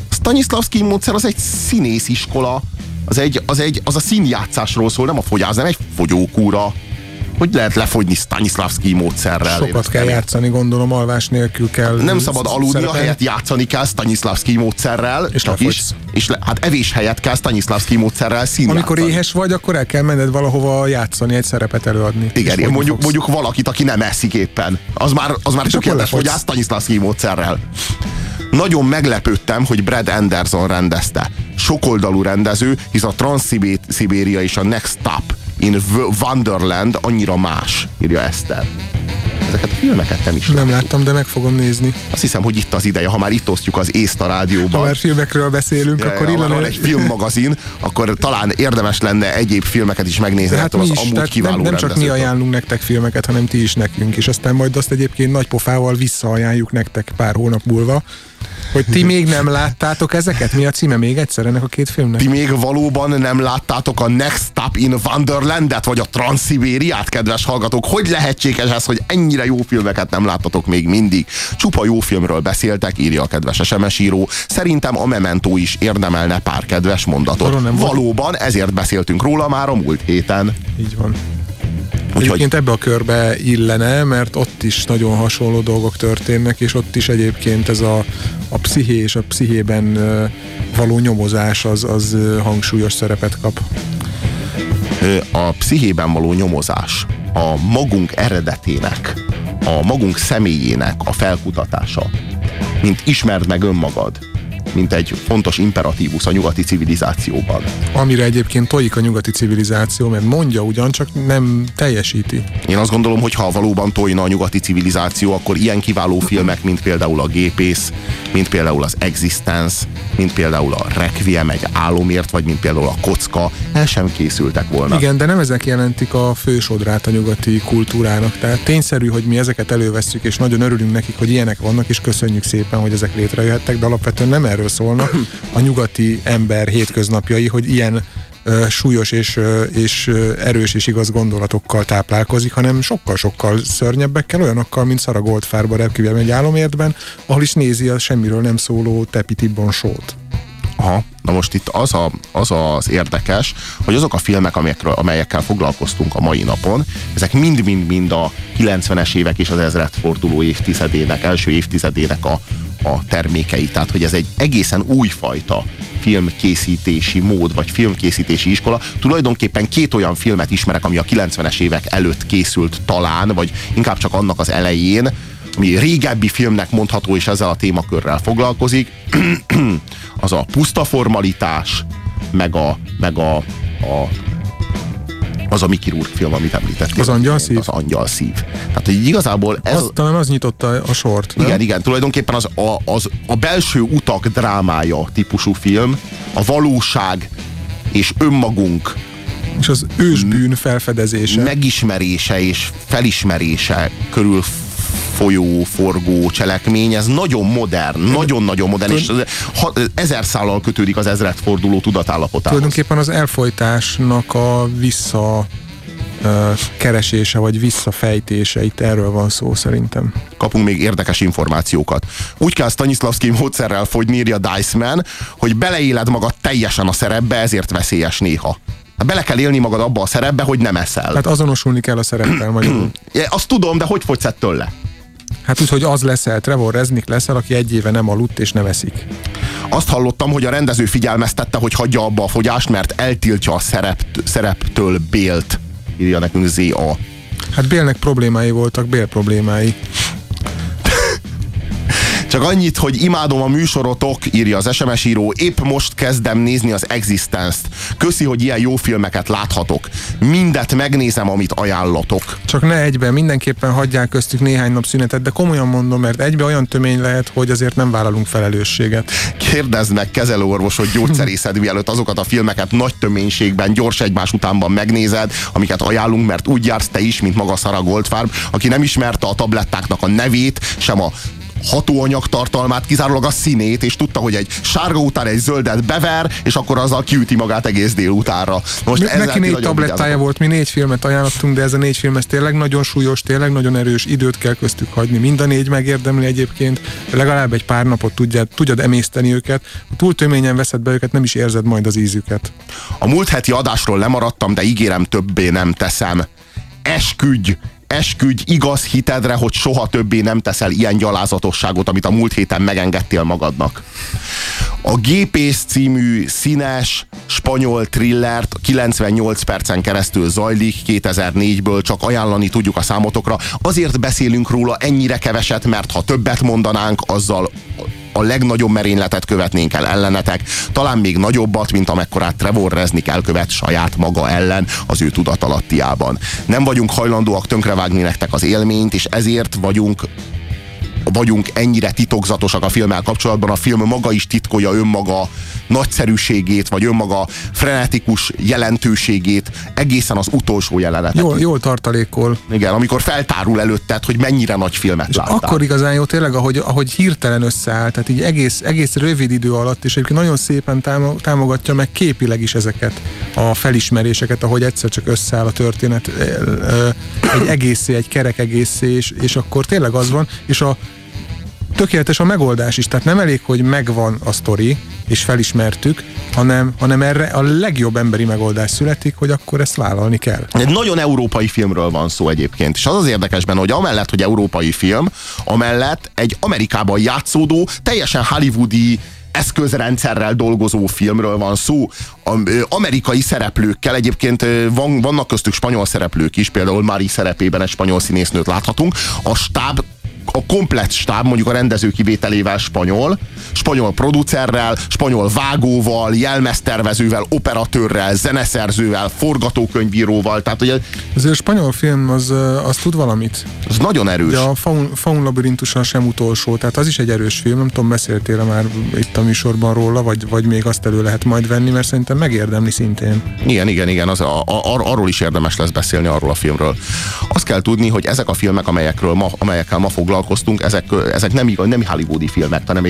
Stanislavski módszer az egy színésziskola. Az, egy, az, egy, az a színjátszásról szól, nem a fogyás, nem egy fogyókúra. Hogy lehet lefogyni Stanislavski módszerrel? Sokat Én kell nem- játszani, gondolom, alvás nélkül kell. nem szabad aludni, a helyet játszani kell Stanislavski módszerrel. És csak is. És le, hát evés helyett kell Stanislavski módszerrel színjátszani. Amikor éhes vagy, akkor el kell menned valahova játszani, egy szerepet előadni. Igen, fogyni mondjuk, fogsz. mondjuk valakit, aki nem eszik éppen. Az már, az már tökéletes, hogy áll Stanislavski módszerrel. Nagyon meglepődtem, hogy Brad Anderson rendezte. Sokoldalú rendező, hisz a Transzibéria és a Next Stop in Wonderland annyira más, írja Eszter. Ezeket a filmeket nem is Nem láttam, de meg fogom nézni. Azt hiszem, hogy itt az ideje, ha már itt osztjuk az észt a Ha rádióban. már filmekről beszélünk, Ja, akkor ja, illene... van egy filmmagazin, akkor talán érdemes lenne egyéb filmeket is megnézni. De hát mi az is, amúgy tehát kiváló nem, nem csak mi ajánlunk nektek filmeket, hanem ti is nekünk, és aztán majd azt egyébként nagy pofával visszaajánljuk nektek pár hónap múlva, hogy ti még nem láttátok ezeket? Mi a címe még egyszer ennek a két filmnek? Ti még valóban nem láttátok a Next Stop in Wonderlandet, vagy a Transzibériát, kedves hallgatók? Hogy lehetséges ez, hogy ennyire jó filmeket nem láttatok még mindig? Csupa jó filmről beszéltek, írja a kedves SMS író. Szerintem a Memento is érdemelne pár kedves mondatot. Valóban, ezért beszéltünk róla már a múlt héten. Így van. Úgyhogy Egyébként ebbe a körbe illene, mert ott is nagyon hasonló dolgok történnek, és ott is egyébként ez a, a psziché és a pszichében való nyomozás az, az hangsúlyos szerepet kap. a pszichében való nyomozás, a magunk eredetének, a magunk személyének a felkutatása, mint ismerd meg önmagad, mint egy fontos imperatívus a nyugati civilizációban. Amire egyébként tojik a nyugati civilizáció, mert mondja ugyan, csak nem teljesíti. Én azt gondolom, hogy ha valóban tojna a nyugati civilizáció, akkor ilyen kiváló filmek, mint például a Gépész, mint például az Existence, mint például a Requiem egy álomért, vagy mint például a Kocka, el sem készültek volna. Igen, de nem ezek jelentik a fősodrát a nyugati kultúrának. Tehát tényszerű, hogy mi ezeket elővesszük, és nagyon örülünk nekik, hogy ilyenek vannak, és köszönjük szépen, hogy ezek létrejöhettek, de alapvetően nem erről szólnak a nyugati ember hétköznapjai, hogy ilyen súlyos és, és erős és igaz gondolatokkal táplálkozik, hanem sokkal-sokkal szörnyebbekkel, olyanokkal, mint Szara Goldfárba repkívül egy álomértben, ahol is nézi a semmiről nem szóló Tepi sót. Aha, na most itt az, a, az az érdekes, hogy azok a filmek, amelyekről, amelyekkel foglalkoztunk a mai napon, ezek mind-mind-mind a 90-es évek és az ezredforduló évtizedének, első évtizedének a, a termékei. Tehát, hogy ez egy egészen újfajta filmkészítési mód, vagy filmkészítési iskola. Tulajdonképpen két olyan filmet ismerek, ami a 90-es évek előtt készült talán, vagy inkább csak annak az elején, ami régebbi filmnek mondható, és ezzel a témakörrel foglalkozik, az a puszta formalitás, meg a, meg a, a az a Mickey Rourke film, amit említettél. Az Angyal szív? Az angyal szív. Tehát, hogy igazából ez... Az, talán az nyitotta a sort, nem? Igen, igen, tulajdonképpen az a, az a belső utak drámája típusú film, a valóság és önmagunk És az ősbűn felfedezése. megismerése és felismerése körül folyó, forgó cselekmény, ez nagyon modern, nagyon-nagyon modern, és ha, ezer szállal kötődik az ezredforduló tudatállapotához. Tulajdonképpen az elfolytásnak a vissza keresése, vagy visszafejtése, itt erről van szó szerintem. kapunk még érdekes információkat. Úgy kell Stanislavski módszerrel fogyni, írja Diceman, hogy beleéled magad teljesen a szerepbe, ezért veszélyes néha. Hát bele kell élni magad abba a szerepbe, hogy nem eszel. Tehát azonosulni kell a szereppel magyarul. Azt tudom, de hogy fogysz ettől le? Hát úgy, hogy az leszel, Trevor Reznik leszel, aki egy éve nem aludt és nem eszik. Azt hallottam, hogy a rendező figyelmeztette, hogy hagyja abba a fogyást, mert eltiltja a szerep, szereptől Bélt. Írja nekünk Z.A. Hát Bélnek problémái voltak, Bél problémái. Csak annyit, hogy imádom a műsorotok, írja az SMS író, épp most kezdem nézni az Existence-t. Köszi, hogy ilyen jó filmeket láthatok. Mindet megnézem, amit ajánlatok. Csak ne egybe, mindenképpen hagyják köztük néhány nap szünetet, de komolyan mondom, mert egybe olyan tömény lehet, hogy azért nem vállalunk felelősséget. Kérdezd meg kezelőorvosod gyógyszerészed, mielőtt azokat a filmeket nagy töménységben, gyors egymás utánban megnézed, amiket ajánlunk, mert úgy jársz te is, mint maga Sarah Goldfarb, aki nem ismerte a tablettáknak a nevét, sem a hatóanyag tartalmát, kizárólag a színét, és tudta, hogy egy sárga után egy zöldet bever, és akkor azzal kiüti magát egész délutánra. Most mi, neki négy tablettája volt, mi négy filmet ajánlottunk, de ez a négy film ez tényleg nagyon súlyos, tényleg nagyon erős, időt kell köztük hagyni. Mind a négy megérdemli egyébként, legalább egy pár napot tudjad, tudjad emészteni őket. Ha túl töményen veszed be őket, nem is érzed majd az ízüket. A múlt heti adásról lemaradtam, de ígérem többé nem teszem. Esküdj, esküdj igaz hitedre, hogy soha többé nem teszel ilyen gyalázatosságot, amit a múlt héten megengedtél magadnak. A Gépész című színes, spanyol thrillert 98 percen keresztül zajlik 2004-ből, csak ajánlani tudjuk a számotokra. Azért beszélünk róla ennyire keveset, mert ha többet mondanánk, azzal a legnagyobb merényletet követnénk el ellenetek, talán még nagyobbat, mint amekkorát Trevor Reznik elkövet saját maga ellen az ő tudatalattiában. Nem vagyunk hajlandóak tönkrevágni nektek az élményt, és ezért vagyunk vagyunk ennyire titokzatosak a filmmel kapcsolatban, a film maga is titkolja önmaga nagyszerűségét, vagy önmaga frenetikus jelentőségét egészen az utolsó jelenetet. Jól, jól tartalékol. Igen, amikor feltárul előtted, hogy mennyire nagy filmet és láttál. akkor igazán jó tényleg, ahogy, ahogy hirtelen összeáll, tehát így egész, egész rövid idő alatt, és egyébként nagyon szépen támogatja meg képileg is ezeket a felismeréseket, ahogy egyszer csak összeáll a történet egy egészé, egy kerek egészé, és, és akkor tényleg az van, és a tökéletes a megoldás is, tehát nem elég, hogy megvan a sztori, és felismertük, hanem, hanem erre a legjobb emberi megoldás születik, hogy akkor ezt vállalni kell. Egy nagyon európai filmről van szó egyébként, és az az érdekes benne, hogy amellett, hogy európai film, amellett egy Amerikában játszódó, teljesen hollywoodi eszközrendszerrel dolgozó filmről van szó, amerikai szereplőkkel, egyébként van, vannak köztük spanyol szereplők is, például Mari szerepében egy spanyol színésznőt láthatunk. A stáb a komplett stáb, mondjuk a rendező kivételével spanyol, spanyol producerrel, spanyol vágóval, jelmeztervezővel, operatőrrel, zeneszerzővel, forgatókönyvíróval. Tehát ugye... Ez a spanyol film az, az tud valamit. Az nagyon erős. Ja, a faun, faun labirintusan sem utolsó, tehát az is egy erős film, nem tudom, beszéltél már itt a műsorban róla, vagy, vagy még azt elő lehet majd venni, mert szerintem megérdemli szintén. Igen, igen, igen, az, a, a, arról is érdemes lesz beszélni, arról a filmről. Azt kell tudni, hogy ezek a filmek, amelyekről ma, amelyekkel ma foglalkozunk, foglalkoztunk, ezek, ezek nem, nem hollywoodi filmek, hanem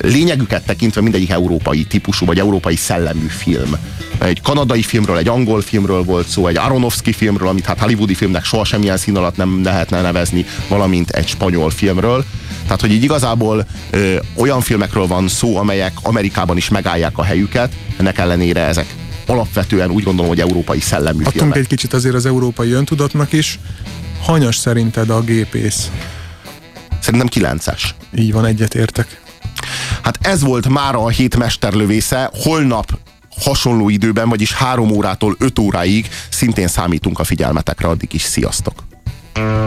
lényegüket tekintve mindegyik európai típusú, vagy európai szellemű film. Egy kanadai filmről, egy angol filmről volt szó, egy Aronofsky filmről, amit hát hollywoodi filmnek soha semmilyen szín alatt nem lehetne nevezni, valamint egy spanyol filmről. Tehát, hogy így igazából ö, olyan filmekről van szó, amelyek Amerikában is megállják a helyüket, ennek ellenére ezek alapvetően úgy gondolom, hogy európai szellemű Adtunk filmek. egy kicsit azért az európai öntudatnak is. Hanyas szerinted a gépész? Szerintem 9-es. Így van, egyetértek. Hát ez volt már a hét mesterlövésze. Holnap hasonló időben, vagyis 3 órától 5 óráig szintén számítunk a figyelmetekre. Addig is sziasztok!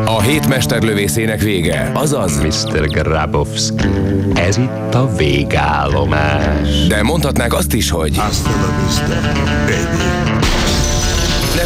A hét mesterlövészének vége, azaz Mr. Grabowski. Ez itt a végállomás. De mondhatnák azt is, hogy Hasta la vista, baby.